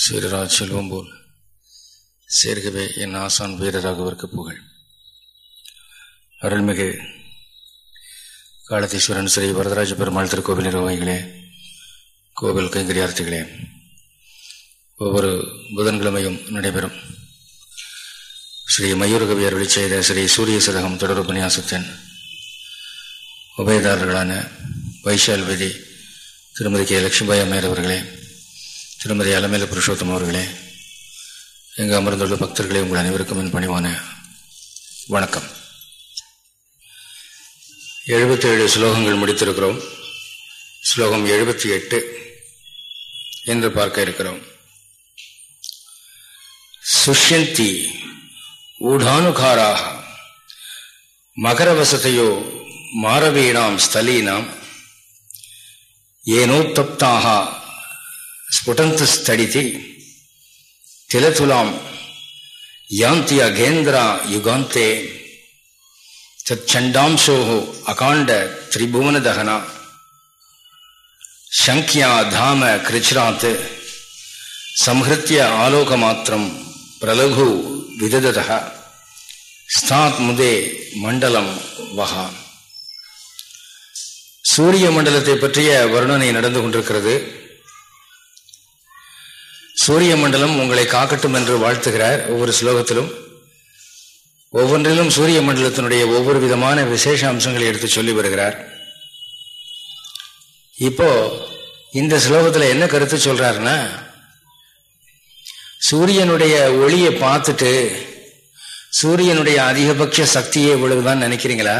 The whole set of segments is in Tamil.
சீரராஜ் செல்வம் போல் சேர்கவே என் ஆசான் வீரராகவிற்கு புகழ். அருள்மிகு காலதீஸ்வரன் ஸ்ரீ வரதராஜ பெருமாள் திருக்கோவில் நிர்வாகிகளே கோவில் கைங்கரியார்த்திகளே ஒவ்வொரு புதன்கிழமையும் நடைபெறும். ஸ்ரீ மயூரகவியர் வெளிச்செய்த ஸ்ரீ சூரிய சதகம் தொடர் உபன்யாசத்தின் உபயதாரர்களான வைஷால் விதி திருமதி கே. லட்சுமிபாய் அம்மையர் அவர்களே திருமதி அலமேல புருஷோத்தம் அவர்களே எங்கள் அமர்ந்துள்ள பக்தர்களே உங்கள் அனைவருக்கும் என் பணிவான வணக்கம். எழுபத்தி ஏழு ஸ்லோகங்கள் முடித்திருக்கிறோம். ஸ்லோகம் எழுபத்தி எட்டு என்று பார்க்க இருக்கிறோம். சுஷ்யந்தி ஊடானுகாராக மகரவசத்தையோ மாரவீணாம் ஸ்தலீனாம் ஏனோத்தப்தாக ಸ್ಫುಟಂತು ಸ್ಥಳಿತಿ ತಿಲತುಲಾಂ ಯಾಂತಿಯ ಗೇಂದ್ರ ಯುಗಾಂತೆ ತಚ್ಚಂಡಾಂಶೋ ಅಕಾಂಡ ತ್ರಿಭುವನ ದಹನ ಶಂಖ್ಯಾ ಧಾಮ ಕೃಚ್ರಾತ್ ಸಂಹೃತ್ಯ ಆಲೋಕ ಮಾತ್ರಂ ಪ್ರಲಘು ವಿದದತಃ ஸ்தாத் முதே மண்டலம் வகா சூரிய மண்டலத்தை பற்றிய வர்ணனை நடந்து கொண்டிருக்கிறது சூரிய மண்டலம் உங்களை காக்கட்டும் என்று வாழ்த்துகிறார் ஒவ்வொரு ஸ்லோகத்திலும். ஒவ்வொன்றிலும் சூரிய மண்டலத்தினுடைய ஒவ்வொரு விதமான விசேஷ அம்சங்களை எடுத்து சொல்லி வருகிறார். இப்போ இந்த ஸ்லோகத்தில் என்ன கருத்து சொல்றாருன்னா சூரியனுடைய ஒளியை பார்த்துட்டு சூரியனுடைய அதிகபட்ச சக்தியே இவ்வளவுதான் நினைக்கிறீங்களா?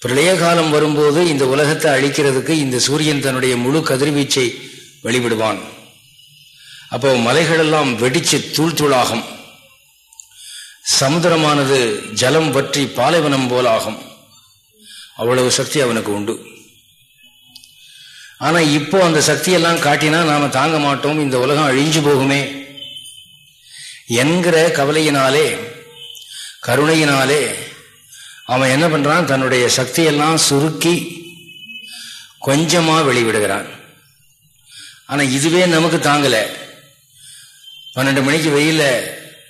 பிரளய காலம் வரும்போது இந்த உலகத்தை அழிக்கிறதுக்கு இந்த சூரியன் தன்னுடைய முழு கதிர்வீச்சை வெளிவிடுவான். அப்போ மலைகளெல்லாம் வெடிச்சு தூள் தூளாகும் சமுதிரமானது ஜலம் வற்றி பாலைவனம் போலாகும். அவ்வளவு சக்தி அவனுக்கு உண்டு. ஆனால் இப்போ அந்த சக்தியெல்லாம் காட்டினா நாம் தாங்க மாட்டோம் இந்த உலகம் அழிஞ்சு போகுமே. என்கிற கவலையினாலே கருணையினாலே அவன் என்ன பண்ணுறான் தன்னுடைய சக்தியெல்லாம் சுருக்கி கொஞ்சமாக வெளிவிடுகிறான். ஆனா இதுவே நமக்கு தாங்கல. பன்னெண்டு மணிக்கு வெயில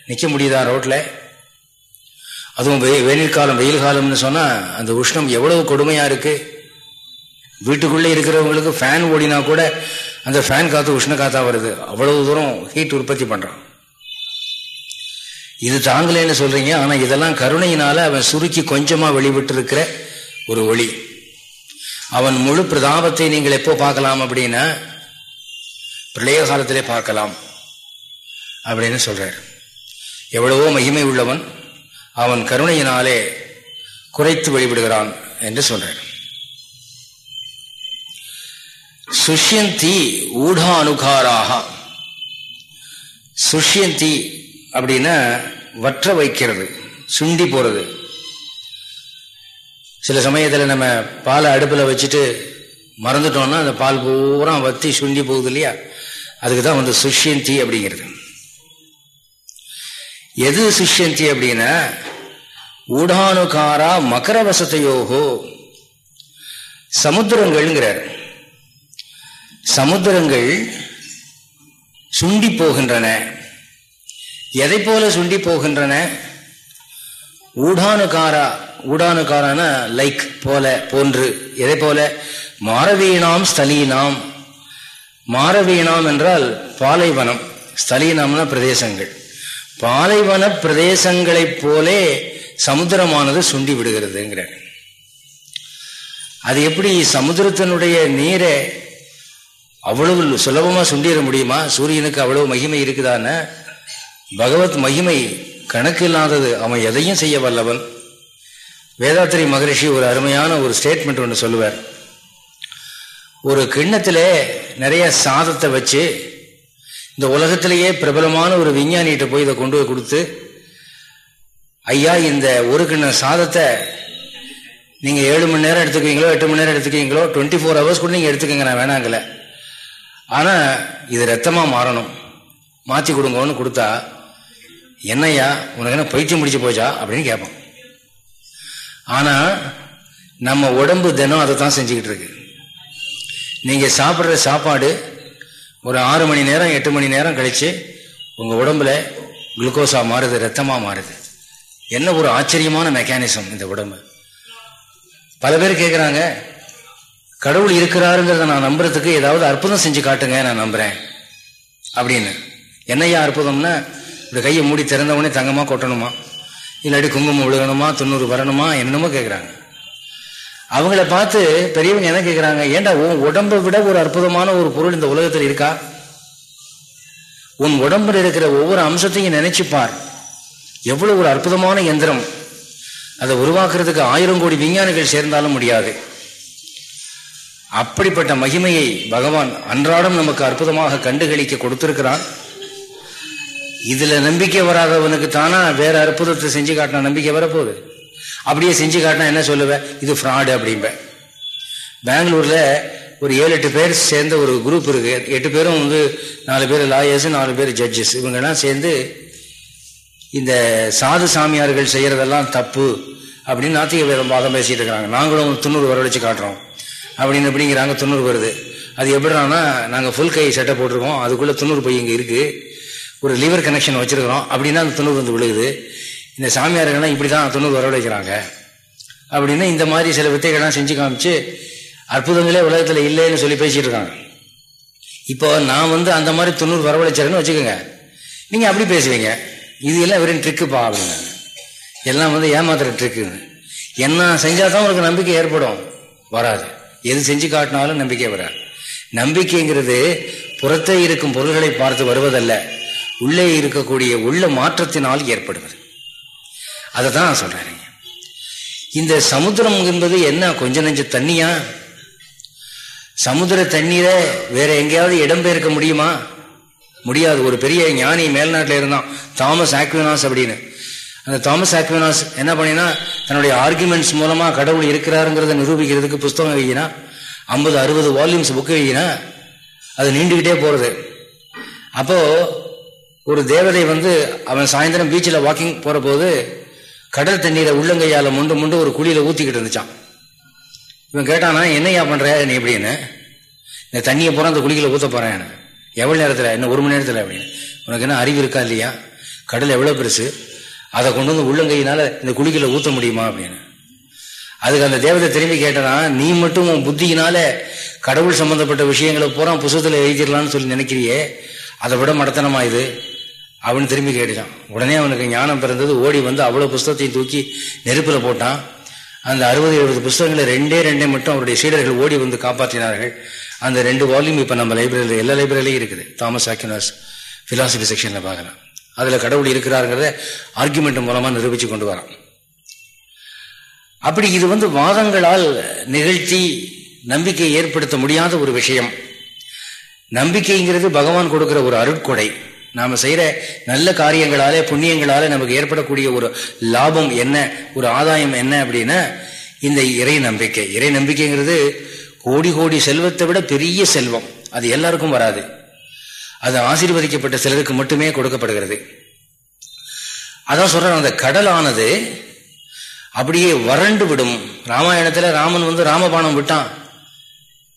நிக்க முடியுதா ரோட்ல? அதுவும் வெயில் காலம் வெயில் காலம்னு சொன்னா அந்த உஷ்ணம் எவ்வளவு கொடுமையா இருக்கு. வீட்டுக்குள்ளே இருக்கிறவங்களுக்கு ஃபேன் ஓடினா கூட அந்த ஃபேன் காத்து உஷ்ண காத்தா வருது. அவ்வளவு தூரம் ஹீட் உற்பத்தி பண்றான். இது தாங்கலைன்னு சொல்றீங்க. ஆனா இதெல்லாம் கருணையினால அவன் சுருக்கி கொஞ்சமா வெளிவிட்டு இருக்கிற ஒரு ஒளி. அவன் முழு பிரதாபத்தை நீங்கள் எப்போ பார்க்கலாம் அப்படின்னா பிரளய காலத்திலே பார்க்கலாம் அப்படின்னு சொல்றார். எவ்வளவோ மகிமை உள்ளவன் அவன் கருணையினாலே குறைத்து வழிபடுகிறான் என்று சொல்றார். சுஷ்யந்தி ஊடா அனுகாராக சுஷ்யந்தி அப்படின்னா வற்ற வைக்கிறது சுண்டி போறது. சில சமயத்தில் நம்ம பாலை அடுப்பில் வச்சுட்டு மறந்துட்டோம்னா அந்த பால் பூரா வத்தி சுண்டி போகுது இல்லையா? அதுக்கு தான் வந்து சுஷ்யந்தி அப்படிங்கிறது. எது சுஷ்யந்தி அப்படின்னா ஊடானுகாரா மகர வசத்தையோகோ சமுத்திரங்கள்ங்கிறார். சமுத்திரங்கள் சுண்டி போகின்றன. எதை போல சுண்டி போகின்றன? ஊடானுகாரா ஊடானுகாரான லைக் போல போன்று. எதை போல? மாரவீனாம் ஸ்தலீனாம். மாரவீனாம் என்றால் பாலைவனம். ஸ்தலீனாம்னா பிரதேசங்கள். பாலைவன பிரதேசங்களைப் போலே சமுத்திரமானது சுண்டி விடுகிறதுங்கிறார். அது எப்படி சமுத்திரத்தினுடைய நீரை அவ்வளவு சுலபமாக சுண்டிட முடியுமா? சூரியனுக்கு அவ்வளவு மகிமை இருக்குதான? பகவத் மகிமை கணக்கு இல்லாதது. அவன் எதையும் செய்ய வல்லவன். வேதாத்திரி மகரிஷி ஒரு அருமையான ஒரு ஸ்டேட்மெண்ட் ஒன்று சொல்லுவார். ஒரு கிண்ணத்தில் நிறைய சாதத்தை வச்சு இந்த உலகத்திலேயே பிரபலமான ஒரு விஞ்ஞானிகிட்ட போய் இதை கொண்டு போய் கொடுத்து ஐயா இந்த ஒரு கிண்ண சாதத்தை நீங்கள் ஏழு மணி நேரம் எடுத்துக்குவீங்களோ எட்டு மணி நேரம் எடுத்துக்குவீங்களோ டுவெண்ட்டி ஃபோர் ஹவர்ஸ் கூட நீங்கள் எடுத்துக்கங்க நான் வேணாங்கல. ஆனால் இது ரத்தமாக மாறணும். மாற்றி கொடுங்கன்னு கொடுத்தா என்னையா உனக்கு என்ன பைத்தியம் முடிச்சு போச்சா? அப்படின்னு கேட்போம் ஆனால் நம்ம உடம்பு தினம் அதை தான் செஞ்சுக்கிட்டு இருக்கு. நீங்க சாப்பிட்ற சாப்பாடு ஒரு ஆறு மணி நேரம் எட்டு மணி நேரம் கழிச்சு உங்க உடம்புல குளுக்கோஸா மாறுது ரத்தமா மாறுது. என்ன ஒரு ஆச்சரியமான மெக்கானிசம் இந்த உடம்பு? பல பேர் கேட்குறாங்க கடவுள் இருக்கிறாருங்கிறத நான் நம்புறதுக்கு ஏதாவது அற்புதம் செஞ்சு காட்டுங்க நான் நம்புறேன். அப்படின்னு. என்னையா அற்புதம்னா இந்த கையை மூடி திறந்தவொடனே தங்கமா கொட்டணுமா? இல்லாட்டி குங்குமம் விழுகணுமா தொண்ணூறு வரணுமா என்னமோ கேட்குறாங்க அவங்கள பார்த்து பெரியவங்க என்ன கேட்குறாங்க ஏண்டா உன் உடம்பை விட ஒரு அற்புதமான ஒரு பொருள் இந்த உலகத்தில் இருக்கா? உன் உடம்பில் இருக்கிற ஒவ்வொரு அம்சத்தையும் நினைச்சுப்பார் எவ்வளவு ஒரு அற்புதமான எந்திரம். அதை உருவாக்குறதுக்கு ஆயிரம் கோடி விஞ்ஞானிகள் சேர்ந்தாலும் முடியாது. அப்படிப்பட்ட மகிமையை பகவான் அன்றாடம் நமக்கு அற்புதமாக கண்டுகளிக்க கொடுத்திருக்கிறான். இதில் நம்பிக்கை வராதவனுக்கு தானா வேற அற்புதத்தை செஞ்சு காட்டின நம்பிக்கை வரப்போகுது. அப்படியே செஞ்சு காட்டினா என்ன சொல்லுவேன் இது ஃப்ராடு அப்படிம்ப. பெங்களூரில் ஒரு ஏழு எட்டு பேர் சேர்ந்த ஒரு குரூப் இருக்குது எட்டு பேரும் வந்து நாலு பேர் லாயர்ஸ் நாலு பேர் ஜட்ஜஸ் இவங்கெல்லாம் சேர்ந்து இந்த சாது சாமியார்கள் செய்கிறதெல்லாம் தப்பு அப்படின்னு நாத்திக வேதம் வாதம் பேசிகிட்டு இருக்கிறாங்க. நாங்களும் தொண்ணூறு வரவழைச்சு காட்டுறோம். அப்படின்னு அப்படிங்கிறாங்க தொண்ணூறு வருது. அது எப்படின்னா நாங்கள் ஃபுல் கை சட்டை போட்டிருக்கோம். அதுக்குள்ளே தொண்ணூறு போய் இங்கே இருக்குது ஒரு லிவர் கனெக்ஷன் வச்சுருக்கிறோம். அப்படின்னா அந்த தொண்ணூறு வந்து விழுகுது. இந்த சாமியார்கள்லாம் இப்படி தான் தொண்ணூறு வரவழைக்கிறாங்க அப்படின்னு இந்த மாதிரி சில வித்தைகள்லாம் செஞ்சு காமிச்சு அற்புதங்களே உலகத்தில் இல்லைன்னு சொல்லி பேசிட்டு இருக்காங்க. இப்போ நான் வந்து அந்த மாதிரி தொண்ணூறு வரவழைச்சாருன்னு வச்சுக்கோங்க. நீங்கள் அப்படி பேசுவீங்க. இது எல்லாம் வெறும் ட்ரிக்குப்பா அப்படிங்க எல்லாம் வந்து ஏமாத்துற ட்ரிக்குன்னு என்ன செஞ்சால் தான் உங்களுக்கு நம்பிக்கை ஏற்படும். வராது. எது செஞ்சு காட்டினாலும் நம்பிக்கை வராது. நம்பிக்கைங்கிறது புறத்தே இருக்கும் பொருள்களை பார்த்து வருவதல்ல. உள்ளே இருக்கக்கூடிய உள்ள மாற்றத்தினால் ஏற்படுவது அதை தான் சொல்றேன் இந்த சமுத்திரம் என்பது என்ன? கொஞ்ச நெஞ்ச தண்ணியா? சமுத்திர தண்ணீரை வேற எங்கேயாவது இடம்பெயர்க்க முடியுமா? முடியாது. ஒரு பெரிய ஞானி மேல்நாட்டில் இருந்தான். தாமஸ் ஆக்வினாஸ் அப்படின்னு. அந்த தாமஸ் ஆக்வினாஸ் என்ன பண்ணினா தன்னுடைய ஆர்குமெண்ட்ஸ் மூலமா கடவுள் இருக்கிறாருங்கிறத நிரூபிக்கிறதுக்கு புஸ்தகம் வைக்கினா ஐம்பது அறுபது வால்யூம்ஸ் புக்கு வைக்கினா அது நீண்டுகிட்டே போறது. அப்போ ஒரு தேவதை வந்து அவன் சாயந்தரம் பீச்சில் வாக்கிங் போகிற போது கடல் தண்ணீரை உள்ளங்கையால் முண்டு முண்டு ஒரு குழியில் ஊற்றிக்கிட்டு இருந்துச்சான் இவன் கேட்டானா என்னையா பண்ணுற நீ எப்படின்னு இந்த தண்ணியை போற அந்த ஊற்ற போகிறேன் என்ன எவ்வளோ நேரத்தில்? என்ன ஒரு மணி நேரத்தில் அப்படின்னு. உனக்கு என்ன அறிவு இருக்கா இல்லையா? கடல் எவ்வளோ பெருசு? அதை கொண்டு வந்து உள்ளங்கையினால் இந்த குழிக்கில் ஊற்ற முடியுமா? அப்படின்னு. அதுக்கு அந்த தேவதை திரும்பி கேட்டனா நீ மட்டும் உன் புத்தியினால கடவுள் சம்பந்தப்பட்ட விஷயங்களை பூரா புசுகத்தில் எழுதிடலான்னு சொல்லி நினைக்கிறியே? அதை விட மடத்தனமா இது? அவன் திரும்பி கேட்டுட்டான். உடனே அவனுக்கு ஞானம் பிறந்தது ஓடி வந்து அவ்வளோ புஸ்தகத்தையும் தூக்கி நெருப்பில் போட்டான். அந்த அறுபது எழுபது புஸ்தகங்களை ரெண்டே ரெண்டே மட்டும் அவருடைய சீடர்கள் ஓடி வந்து காப்பாற்றினார்கள். அந்த ரெண்டு வால்யூம் இப்போ நம்ம லைப்ரரியில் எல்லா லைப்ரரியிலையும் இருக்குது. தாமஸ் ஆக்கினாஸ் பிலாசபி செக்ஷனில் பார்க்கலாம். அதில் கடவுள் இருக்கிறாருங்கிறத ஆர்குமெண்ட் மூலமாக நிரூபித்து கொண்டு வரான். அப்படி இது வந்து வாதங்களால் நிகழ்த்தி நம்பிக்கையை ஏற்படுத்த முடியாத ஒரு விஷயம். நம்பிக்கைங்கிறது பகவான் கொடுக்கிற ஒரு அருட்கொடை. நாம செய்யற நல்ல காரியங்களாலே புண்ணியங்களாலே நமக்கு ஏற்படக்கூடிய ஒரு லாபம் என்ன ஒரு ஆதாயம் என்ன அப்படின்னா இந்த இறை நம்பிக்கை. இறை நம்பிக்கைங்கிறது கோடி கோடி செல்வத்தை விட பெரிய செல்வம். அது எல்லாருக்கும் வராது. அது ஆசீர்வதிக்கப்பட்ட சிலருக்கு மட்டுமே கொடுக்கப்படுகிறது. அதான் சொல்றேன் அந்த கடலானது அப்படியே வறண்டு விடும். ராமாயணத்துல ராமன் வந்து ராமபானம் விட்டான்.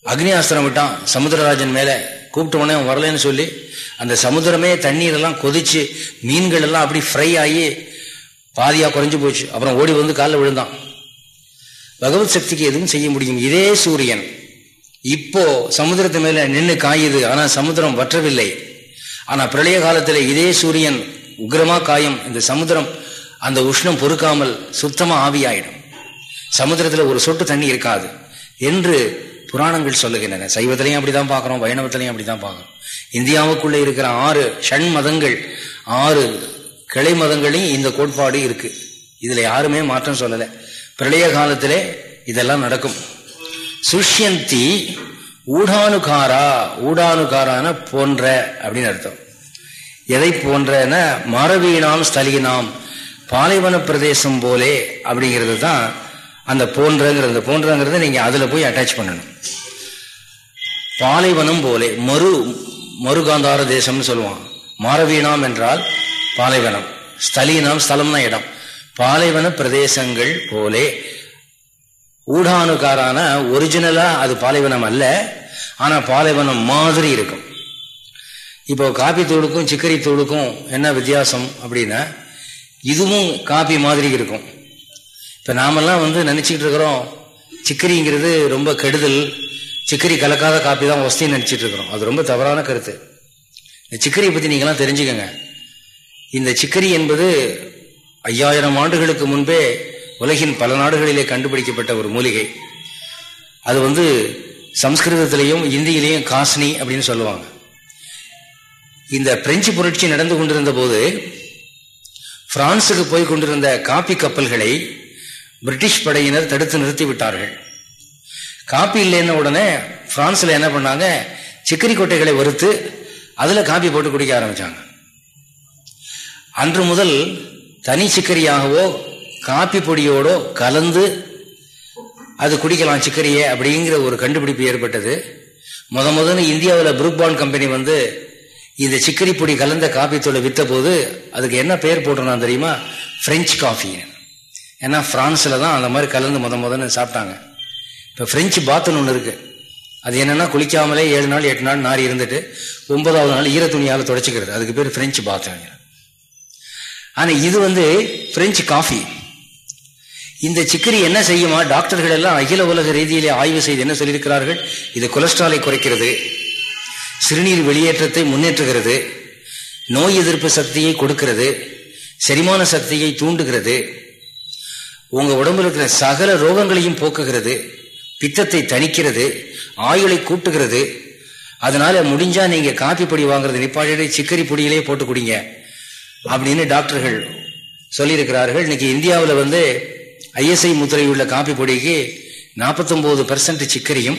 அக்னியாஸ்திரம் விட்டான். சமுத்திரராஜன் மேலே கூப்பிட்ட உடனே அவன் வரலன்னு சொல்லி அந்த சமுத்திரமே தண்ணீரெல்லாம் கொதிச்சு மீன்கள் எல்லாம் அப்படி ஃப்ரை ஆகி பாதியாக குறைஞ்சு போச்சு. அப்புறம் ஓடி வந்து காலில் விழுந்தான். பகவத் சக்திக்கு எதுவும் செய்ய முடியும். இதே சூரியன் இப்போ சமுத்திரத்து மேல நின்று காயுது. ஆனால் சமுத்திரம் வற்றவில்லை. ஆனால் பிரளய காலத்தில் இதே சூரியன் உக்ரமா காயும். இந்த சமுத்திரம் அந்த உஷ்ணம் பொறுக்காமல் சுத்தமாக ஆவியாயிடும். சமுதிரத்தில் ஒரு சொட்டு தண்ணி இருக்காது. என்று புராணங்கள் சொல்லுகின்றன. சைவத்திலையும் அப்படிதான் பார்க்குறோம் வைணவத்திலையும் அப்படிதான் பார்க்குறோம். இந்தியாவுக்குள்ள இருக்கிற ஆறு ஷண் மதங்கள் ஆறு கிளை மதங்களையும் இந்த கோட்பாடு இருக்கு. இதுல யாருமே மாற்றம் சொல்லலை. பிரளய காலத்திலே இதெல்லாம் நடக்கும். சுஷ்யந்தி ஊடானுகாரா ஊடானுகாரான போன்ற அப்படின்னு அர்த்தம். எதை போன்றன? மரவீனாம் ஸ்தலினாம் பாலைவன பிரதேசம் போலே அப்படிங்கிறது தான் அந்த போன்றங்கிறது போன்றங்கிறத நீங்க அதுல போய் அட்டாச் பண்ணணும். பாலைவனம் போலே மறு மறுகாந்தார தேசம்னு சொல்லுவான் மாரவீனாம் என்றால் பாலைவனம். ஸ்தலீனாம் ஸ்தலம்னா இடம். பாலைவன பிரதேசங்கள் போலே ஊடானுக்காரான ஒரிஜினலா அது பாலைவனம் அல்ல. ஆனா பாலைவனம் மாதிரி இருக்கும். இப்போ காபி தூளுக்கும் சிக்கரி தூளுக்கும் என்ன வித்தியாசம் அப்படின்னா இதுவும் காபி மாதிரி இருக்கும். இப்போ நாமெல்லாம் வந்து நினச்சிக்கிட்டு இருக்கிறோம் சிக்கரிங்கிறது ரொம்ப கெடுதல் சிக்கரி கலக்காத காப்பி தான் வசதின்னு நினச்சிட்டு இருக்கிறோம். அது ரொம்ப தவறான கருத்து. இந்த சிக்கரியை பற்றி நீங்களாம் தெரிஞ்சுக்கோங்க. இந்த சிக்கரி என்பது ஐயாயிரம் ஆண்டுகளுக்கு முன்பே உலகின் பல நாடுகளிலே கண்டுபிடிக்கப்பட்ட ஒரு மூலிகை. அது வந்து சம்ஸ்கிருதத்திலையும் இந்தியிலையும் காஸ்னி அப்படின்னு சொல்லுவாங்க. இந்த பிரெஞ்சு புரட்சி நடந்து கொண்டிருந்த போது பிரான்ஸுக்கு போய் கொண்டிருந்த காப்பி கப்பல்களை பிரிட்டிஷ் படையினர் தடுத்து நிறுத்தி விட்டார்கள் காப்பி இல்லைன்ன உடனே பிரான்ஸில் என்ன பண்ணாங்க? சிக்கரி கொட்டைகளை வறுத்து அதில் காப்பி போட்டு குடிக்க ஆரம்பித்தாங்க அன்று முதல் தனி சிக்கரியாகவோ காப்பி பொடியோடோ கலந்து அது குடிக்கலாம் சிக்கரியே அப்படிங்கிற ஒரு கண்டுபிடிப்பு ஏற்பட்டது. முத முதல்ல இந்தியாவில் புரூக்பான் கம்பெனி வந்து இந்த சிக்கரி பொடி கலந்த காப்பி தூளை விற்ற போது அதுக்கு என்ன பெயர் போட்டிருந்தான் தெரியுமா? பிரெஞ்சு காஃபின்னு. ஏன்னா பிரான்ஸில் தான் அந்த மாதிரி கலந்து முத முதன்னு சாப்பிட்டாங்க. இப்போ ஃப்ரெஞ்சு பாத்துன்னு ஒன்று இருக்குது அது என்னென்னா குளிக்காமலே ஏழு நாள் எட்டு நாள் நாரி இருந்துட்டு ஒன்பதாவது நாள் ஈர துணியால் துடைச்சிக்கிறது. அதுக்கு பேர் ஃப்ரெஞ்சு பாத் ஆனால் இது வந்து ஃப்ரெஞ்சு காஃபி இந்த சிக்கரி என்ன செய்யுமா? டாக்டர்கள் எல்லாம் அகில உலக ரீதியிலே ஆய்வு செய்து என்ன சொல்லியிருக்கிறார்கள்? இது கொலஸ்ட்ராலை குறைக்கிறது. சிறுநீர் வெளியேற்றத்தை முன்னேற்றுகிறது. நோய் எதிர்ப்பு சக்தியை கொடுக்கிறது. செரிமான சக்தியை தூண்டுகிறது. உங்க உடம்புல இருக்கிற சகல ரோகங்களையும் போக்குகிறது பித்தத்தை தணிக்கிறது ஆயுளை கூட்டுகிறது. அதனால முடிஞ்சா நீங்க காப்பி பொடி வாங்குறது நிப்பாடி சிக்கரி பொடியிலே போட்டு குடிங்க அப்படின்னு டாக்டர்கள் சொல்லியிருக்கிறார்கள். இன்னைக்கு இந்தியாவில் வந்து ஐஎஸ்ஐ முத்திரையுள்ள காப்பி பொடிக்கு நாற்பத்தொம்போது பெர்சன்ட் சிக்கரியும்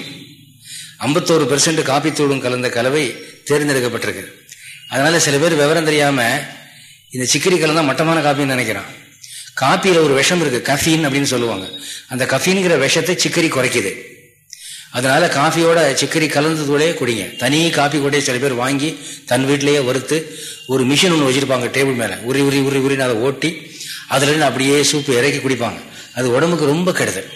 ஐம்பத்தோரு பெர்சன்ட் காப்பித்தூளும் கலந்த கலவை தேர்ந்தெடுக்கப்பட்டிருக்கு. அதனால சில பேர் விவரம் தெரியாம இந்த சிக்கரி கலந்தா மட்டமான காப்பின்னு நினைக்கிறான். காப்பியில் ஒரு விஷம் இருக்கு கஃபீன் அப்படின்னு சொல்லுவாங்க. அந்த கஃபீன்கிற விஷத்தை சிக்கரி குறைக்குது. அதனால காஃபியோட சிக்கரி கலந்ததோடய குடிங்க. தனி காஃபி கூட சில பேர் வாங்கி தன் வீட்டிலேயே வறுத்து ஒரு மிஷின் ஒன்று வச்சிருப்பாங்க டேபிள் மேலே. உரி உரி உரி உரின்னு அதை ஓட்டி அதுலேருந்து அப்படியே சூப்பு இறக்கி குடிப்பாங்க. அது உடம்புக்கு ரொம்ப கெடுதல்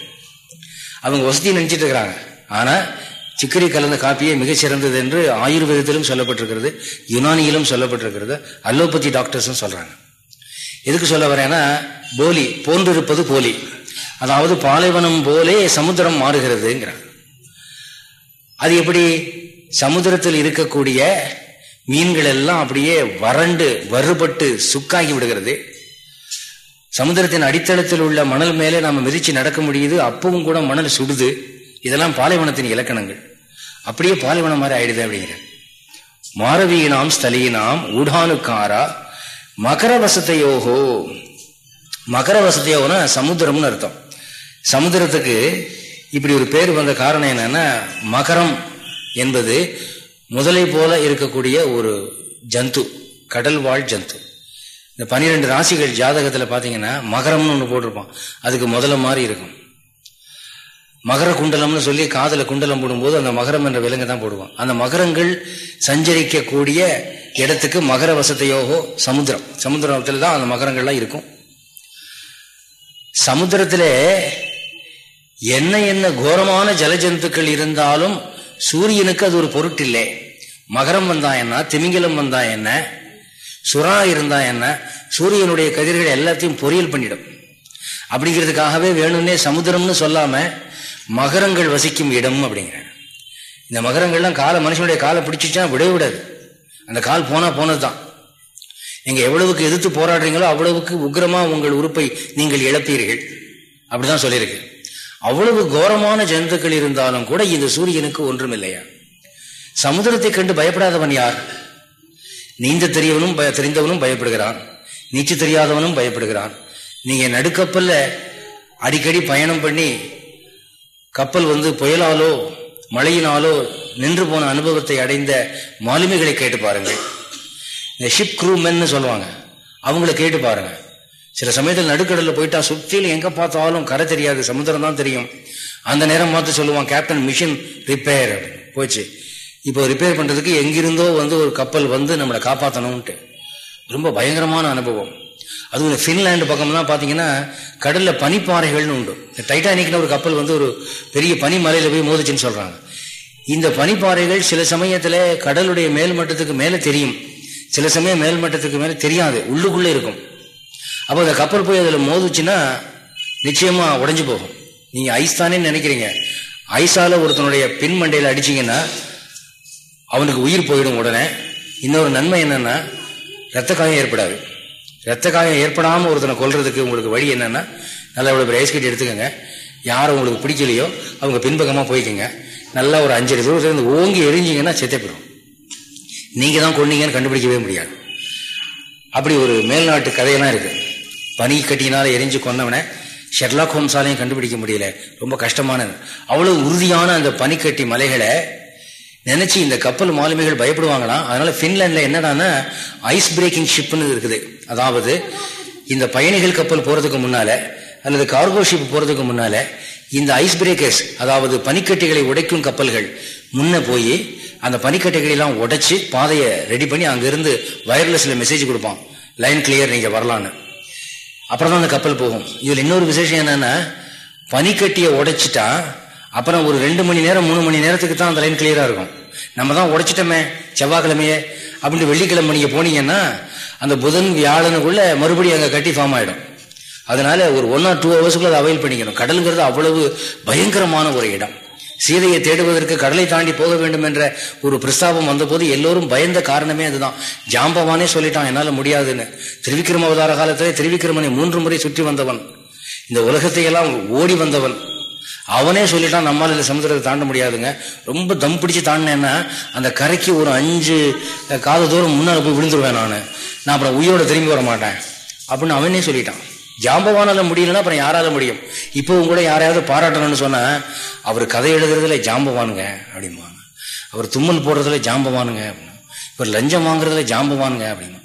அவங்க வசதி நினச்சிட்டு இருக்கிறாங்க. ஆனால் சிக்கரி கலந்த காப்பியே மிகச்சிறந்தது என்று ஆயுர்வேதத்திலும் சொல்லப்பட்டிருக்கிறது யுனானியிலும் சொல்லப்பட்டிருக்கிறது அலோபதி டாக்டர்ஸும் சொல்கிறாங்க எதுக்கு சொல்ல வரேன்னா போலி போன்றிருப்பது போலி. அதாவது பாலைவனம் போலே சமுத்திரம் மாறுகிறதுங்கிறான் அது எப்படி? சமுத்திரத்தில் இருக்கக்கூடிய மீன்கள் எல்லாம் அப்படியே வறண்டு வறுபட்டு சுக்காகி விடுகிறது. சமுத்திரத்தின் அடித்தளத்தில் உள்ள மணல் மேலே நாம் மிதிச்சு நடக்க முடியுது அப்பவும் கூட மணல் சுடுது. இதெல்லாம் பாலைவனத்தின் இலக்கணங்கள். அப்படியே பாலைவனம் மாதிரி ஆயிடுது அப்படிங்கிற. மாரவியினாம் ஸ்தலியினாம் ஊடானுக்காரா மகர வசத்தையோகோ மகர வசத்தையோகனா சமுத்திரம்னு அர்த்தம். சமுத்திரத்துக்கு இப்படி ஒரு பேர் வந்த காரணம் என்னன்னா மகரம் என்பது முதலை போல இருக்கக்கூடிய ஒரு ஜந்து கடல் வாழ் ஜந்து. இந்த பனிரெண்டு ராசிகள் ஜாதகத்தில் பார்த்தீங்கன்னா மகரம்னு ஒன்று போட்டிருப்பான். அதுக்கு முதல்ல மாதிரி இருக்கும். மகர குண்டலம்னு சொல்லி காதல குண்டலம் போடும்போது அந்த மகரம் என்ற விலங்கு தான் போடுவான். அந்த மகரங்கள் சஞ்சரிக்கக்கூடிய இடத்துக்கு மகர வசத்தையோகோ சமுத்திரம். சமுத்திரத்தில் தான் அந்த மகரங்கள்லாம் இருக்கும். சமுத்திரத்தில் என்ன என்ன கோரமான ஜலஜந்துக்கள் இருந்தாலும் சூரியனுக்கு அது ஒரு பொருட்டில்லை. மகரம் வந்தா என்ன? திமிங்கலம் வந்தா என்ன? சுறா இருந்தா என்ன? சூரியனுடைய கதிர்கள் எல்லாத்தையும் பொரியல் பண்ணிடும். அப்படிங்கிறதுக்காகவே வேணும்னே சமுத்திரம்னு சொல்லாம மகரங்கள் வசிக்கும் இடம் அப்படிங்கிற இந்த மகரங்கள்லாம் காலை மனுஷனுடைய காலை பிடிச்சிச்சா விடவே விடாது. அந்த கால் போனா போனதுதான். நீங்க எவ்வளவுக்கு எதிர்த்து போராடுறீங்களோ அவ்வளவுக்கு உக்ரமா உங்கள் உறுப்பை நீங்கள் இழப்பீர்கள். அப்படிதான் சொல்லியிருக்கு. அவ்வளவு கோரமான ஜந்துக்கள் இருந்தாலும் கூட இந்த சூரியனுக்கு ஒன்றும் இல்லையா சமுதிரத்தை கண்டு பயப்படாதவன் யார்? நீந்த தெரியவனும் தெரிந்தவனும் பயப்படுகிறான். நீச்சு தெரியாதவனும் பயப்படுகிறான். நீங்க நடுக்கப்பல்ல அடிக்கடி பயணம் பண்ணி கப்பல் வந்து புயலாலோ மழையினாலோ நின்று போன அனுபவத்தை அடைந்த மாலுமிகளை கேட்டு பாருங்கள். இந்த ஷிப் க்ரூமென்னு சொல்லுவாங்க. அவங்கள கேட்டு பாருங்க. சில சமயத்தில் நடுக்கடலில் போயிட்டா சுற்றிலும் எங்கே பார்த்தாலும் கரை தெரியாது சமுத்திரம் தான் தெரியும். அந்த நேரம் பார்த்து சொல்லுவான் கேப்டன் மிஷின் ரிப்பேர் போச்சு. இப்போ ரிப்பேர் பண்ணுறதுக்கு எங்கிருந்தோ வந்து ஒரு கப்பல் வந்து நம்மளை காப்பாற்றணும்ன்ட்டு ரொம்ப பயங்கரமான அனுபவம். அதுவும் இந்த ஃபின்லாண்டு பக்கம்லாம் பார்த்தீங்கன்னா கடலில் பனிப்பாறைகள்னு உண்டு. இந்த டைட்டானிக்னு ஒரு கப்பல் வந்து ஒரு பெரிய பனிமலையில் போய் மோதிச்சுன்னு சொல்கிறாங்க இந்த பனிப்பாறைகள் சில சமயத்தில் கடலுடைய மேல் மட்டத்துக்கு மேலே தெரியும். சில சமயம் மேல் மட்டத்துக்கு தெரியாது. உள்ளுக்குள்ளே இருக்கும். அப்போ அந்த கப்பல் போய் அதில் மோதுச்சுன்னா நிச்சயமாக உடஞ்சி போகும். நீங்கள் ஐஸ் தானே நினைக்கிறீங்க. ஐஸால் ஒருத்தனுடைய பின் மண்டையில் அடிச்சீங்கன்னா அவனுக்கு உயிர் போயிடும் உடனே. இன்னொரு நன்மை என்னென்னா ரத்த காயம் ஏற்படாது. ரத்த காயம் ஏற்படாமல் ஒருத்தனை கொல்றதுக்கு உங்களுக்கு வழி என்னென்னா நல்லா இவ்வளோ ஐஸ் கட்டி எடுத்துக்கோங்க. யாரை உங்களுக்கு பிடிக்கலையோ அவங்க பின்பக்கமாக போய்க்குங்க. நல்லா ஒரு அஞ்சு தூரத்துலேருந்து ஓங்கி எரிஞ்சிங்கன்னா செத்தே போயிடும். நீங்கள் தான் கொண்டீங்கன்னு கண்டுபிடிக்கவே முடியாது. அப்படி ஒரு மேல்நாட்டு கதையெல்லாம் இருக்குது பனி கட்டினால் எரிஞ்சு கொன்னவனை ஷெர்லாக் ஹோம்ஸாலையும் கண்டுபிடிக்க முடியல. ரொம்ப கஷ்டமானது. அவ்வளோ உறுதியான அந்த பனிக்கட்டி மலைகளை நினச்சி இந்த கப்பல் மாலுமிகள் பயப்படுவாங்களாம் அதனால் பின்லாண்ட்ல என்னடானா ஐஸ் பிரேக்கிங் ஷிப்னு இருக்குது. அதாவது இந்த பயணிகள் கப்பல் போகிறதுக்கு முன்னால் அல்லது கார்கோ ஷிப் போகிறதுக்கு முன்னால் இந்த ஐஸ் பிரேக்கர்ஸ் அதாவது பனிக்கட்டிகளை உடைக்கும் கப்பல்கள் முன்ன போய் அந்த பனிக்கட்டைகளெல்லாம் எல்லாம் பாதையை ரெடி பண்ணி அங்கிருந்து வயர்லெஸ்ல மெசேஜ் கொடுப்பான். லைன் கிளியர் நீங்க வரலான்னு. அப்புறம் தான் அந்த கப்பல் போகும். இதில் இன்னொரு விசேஷம் என்னன்னா பனிக்கட்டியை உடைச்சிட்டா அப்புறம் ஒரு ரெண்டு மணி நேரம் மூணு மணி நேரத்துக்கு தான் அந்த லைன் கிளியரா இருக்கும். நம்ம தான் உடைச்சிட்டோமே செவ்வாய்க்கிழமையே அப்படின்னு வெள்ளிக்கிழமை நீங்க போனீங்கன்னா அந்த புதன் வியாழனுக்குள்ள மறுபடியும் அங்கே கட்டி ஃபார்ம் ஆயிடும். அதனால ஒரு ஒன் ஆர் டூ ஹவர்ஸுக்குள்ள அதை அவைல் பண்ணிக்கணும். கடலுங்கிறது அவ்வளவு பயங்கரமான ஒரு இடம். சீதையை தேடுவதற்கு கடலை தாண்டி போக வேண்டும் என்ற ஒரு பிரஸ்தாபம் வந்தபோது எல்லோரும் பயந்த காரணமே அதுதான். ஜாம்பவானே சொல்லிட்டான் என்னால் முடியாதுன்னு. திருவிக்கிரம அவதார காலத்திலே திருவிக்கிரமனை மூன்று முறை சுற்றி வந்தவன். இந்த உலகத்தை எல்லாம் ஓடி வந்தவன். அவனே சொல்லிட்டான் நம்மால் இந்த சமுதிரத்தை தாண்ட முடியாதுங்க. ரொம்ப தம் பிடிச்சு தாண்டினேன்னா அந்த கரைக்கு ஒரு அஞ்சு காத தூரம் முன்னால் போய் விழுந்துருவேன் நான். நான் அப்புறம் உயிரோட திரும்பி வர மாட்டேன். அப்படின்னு அவனே சொல்லிட்டான். ஜாம்பவானால முடியலன்னா அப்புறம் யாரால முடியும்? இப்போ கூட யாரையாவது பாராட்டணும்னு சொன்னா அவர் கதை எழுதுறதுல ஜாம்பவானுங்க அப்படிம்பாங்க. அவர் தும்மல் போடுறதுல ஜாம்பவானுங்க அப்படின்னு இவர் லஞ்சம் வாங்குறதுல ஜாம்பவானுங்க அப்படின்னு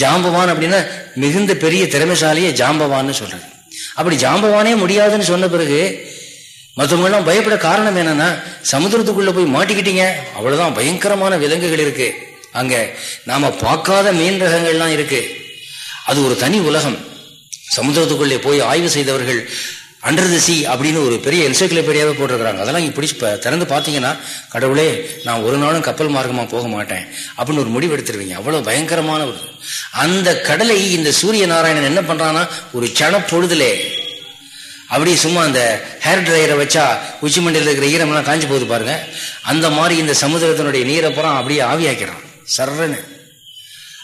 ஜாம்பவான் அப்படின்னா மிகுந்த பெரிய திறமைசாலியை ஜாம்பவான்னு சொல்றது. அப்படி ஜாம்பவானே முடியாதுன்னு சொன்ன பிறகு மற்றவங்கெல்லாம் பயப்பட காரணம் என்னன்னா சமுதிரத்துக்குள்ள போய் மாட்டிக்கிட்டீங்க. அவ்வளவுதான் பயங்கரமான விலங்குகள் இருக்கு. அங்க நாம பார்க்காத மீன் ரகங்கள்லாம் இருக்கு. அது ஒரு தனி உலகம். சமுதிரத்துக்குள்ளே போய் ஆய்வு செய்தவர்கள் அண்டர் த சி அப்படின்னு ஒரு பெரிய என்சைக்ளோபீடியாவே போட்டிருக்கிறாங்க. அதெல்லாம் இப்படி திறந்து பார்த்தீங்கன்னா கடவுளே நான் ஒரு நாளும் கப்பல் மார்க்கமாக போக மாட்டேன் அப்படின்னு ஒரு முடிவு எடுத்துருவீங்க. அவ்வளோ பயங்கரமான ஒரு அந்த கடலை இந்த சூரிய நாராயணன் என்ன பண்ணுறான்னா ஒரு சன பொழுதுலே அப்படியே சும்மா அந்த ஹேர் ட்ரையரை வச்சா உச்சி மண்டியில் இருக்கிற ஈரமெல்லாம் காஞ்சி போகுது பாருங்க. அந்த மாதிரி இந்த சமுதிரத்தினுடைய நீரை புறம் அப்படியே ஆவியாக்கிறான். சர்றன்னு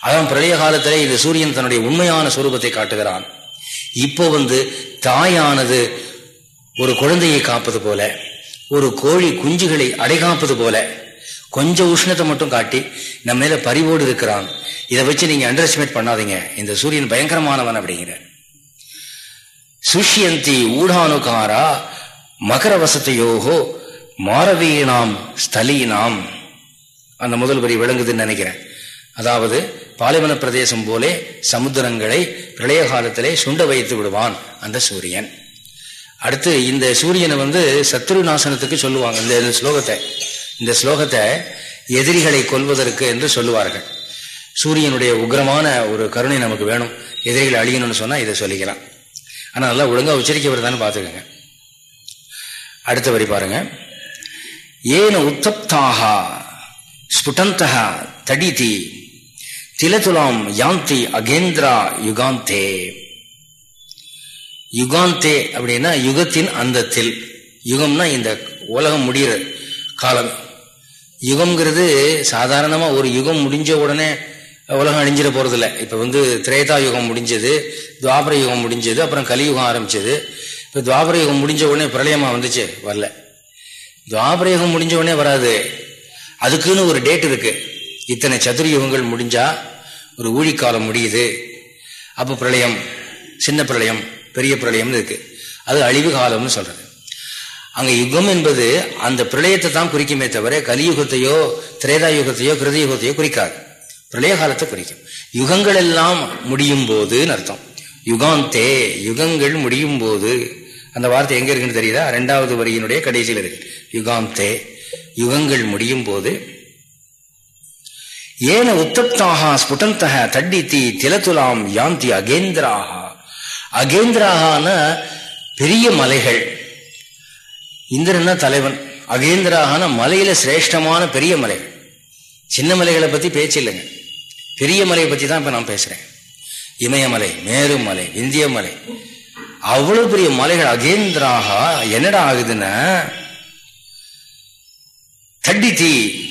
அதான் பிரளய காலத்திலே இந்த சூரியன் தன்னுடைய உண்மையான சுரூபத்தை காட்டுகிறான். இப்போ வந்து தாயானது ஒரு குழந்தையை காப்பது போல ஒரு கோழி குஞ்சுகளை அடைகாப்பது போல கொஞ்சம் உஷ்ணத்தை மட்டும் காட்டி நம்ம மேல பறிவோடு இருக்கிறான். இதை வச்சு நீங்க அண்டர் எஸ்டிமேட் பண்ணாதீங்க. இந்த சூரியன் பயங்கரமானவன் அப்படிங்கிற சுஷ்யந்தி ஊடானுகாரா மகர வசத்தையோகோ மாரவீனாம் ஸ்தலீனாம். அந்த முதல் வரி விளங்குதுன்னு நினைக்கிறேன். அதாவது பாலைவன பிரதேசம் போலே சமுத்திரங்களை பிரளய காலத்திலே சுண்ட வைத்து விடுவான் அந்த சூரியன். அடுத்து இந்த சூரியனை வந்து சத்ரு நாசனத்துக்கு சொல்லுவாங்க. இந்த ஸ்லோகத்தை. இந்த ஸ்லோகத்தை எதிரிகளை கொல்வதற்கு என்று சொல்லுவார்கள். சூரியனுடைய உக்ரமான ஒரு கருணை நமக்கு வேணும். எதிரிகளை அழியணும்னு சொன்னால் இதை சொல்லிக்கலாம். ஆனால் நல்லா ஒழுங்காக உச்சரிக்க வருதான்னு பார்த்துக்கோங்க. அடுத்த வரி பாருங்க. ஏன உத்தப்தாக ஸ்புடந்தா தடிதி திலதுலாம் யாந்தி அகேந்திரா யுகாந்தே. யுகாந்தே அப்படின்னா யுகத்தின் அந்தத்தில். யுகம்னா இந்த உலகம் முடிகிற காலம். யுகம்ங்கிறது சாதாரணமாக ஒரு யுகம் முடிஞ்ச உடனே உலகம் அழிஞ்சிட போறதில்ல. இப்போ வந்து திரேதா யுகம் முடிஞ்சது துவாபர யுகம் முடிஞ்சது அப்புறம் கலியுகம் ஆரம்பிச்சது. இப்போ துவாபர யுகம் முடிஞ்ச உடனே பிரளயமா வந்துச்சு வரல. துவாபர யுகம் முடிஞ்ச உடனே வராது. அதுக்குன்னு ஒரு டேட் இருக்குது இத்தனை சதுர்யுகங்கள் முடிஞ்சா ஒரு ஊழிக்காலம் முடியுது. அப்ப பிரளயம் சின்ன பிரளயம் பெரிய பிரளயம்னு இருக்கு. அது அழிவு காலம்னு சொல்றது. அங்க யுகம் என்பது அந்த பிரளயத்தை தான் குறிக்குமே தவிர கலியுகத்தையோ திரேதா யுகத்தையோ கிருத யுகத்தையோ குறிக்காது. பிரளய காலத்தை குறிக்கும். யுகங்கள் எல்லாம் முடியும் போதுன்னு அர்த்தம். யுகாந்தே யுகங்கள் முடியும் போது. அந்த வார்த்தை எங்க இருக்குன்னு தெரியுதா? ரெண்டாவது வரியினுடைய கடைசியில் இருக்கு. யுகாந்தே யுகங்கள் முடியும் போது ஏன உத்தப்தாக ஸ்புடந்தக தட்டித்தி திலதுலாம் யாந்தி அகேந்திராக அகேந்திராகான பெரிய மலைகள். இந்திரன்னா தலைவன். அகேந்திராகான மலையில சிரேஷ்டமான பெரிய மலைகள் சின்ன மலைகளை பத்தி பேச்சு இல்லைங்க. பெரிய மலையை பத்தி தான் இப்ப நான் பேசுறேன். இமயமலை மேருமலை இந்திய மலை. அவ்வளவு பெரிய மலைகள் அகேந்திராக என்னடா ஆகுதுன்னா தட்டி தீ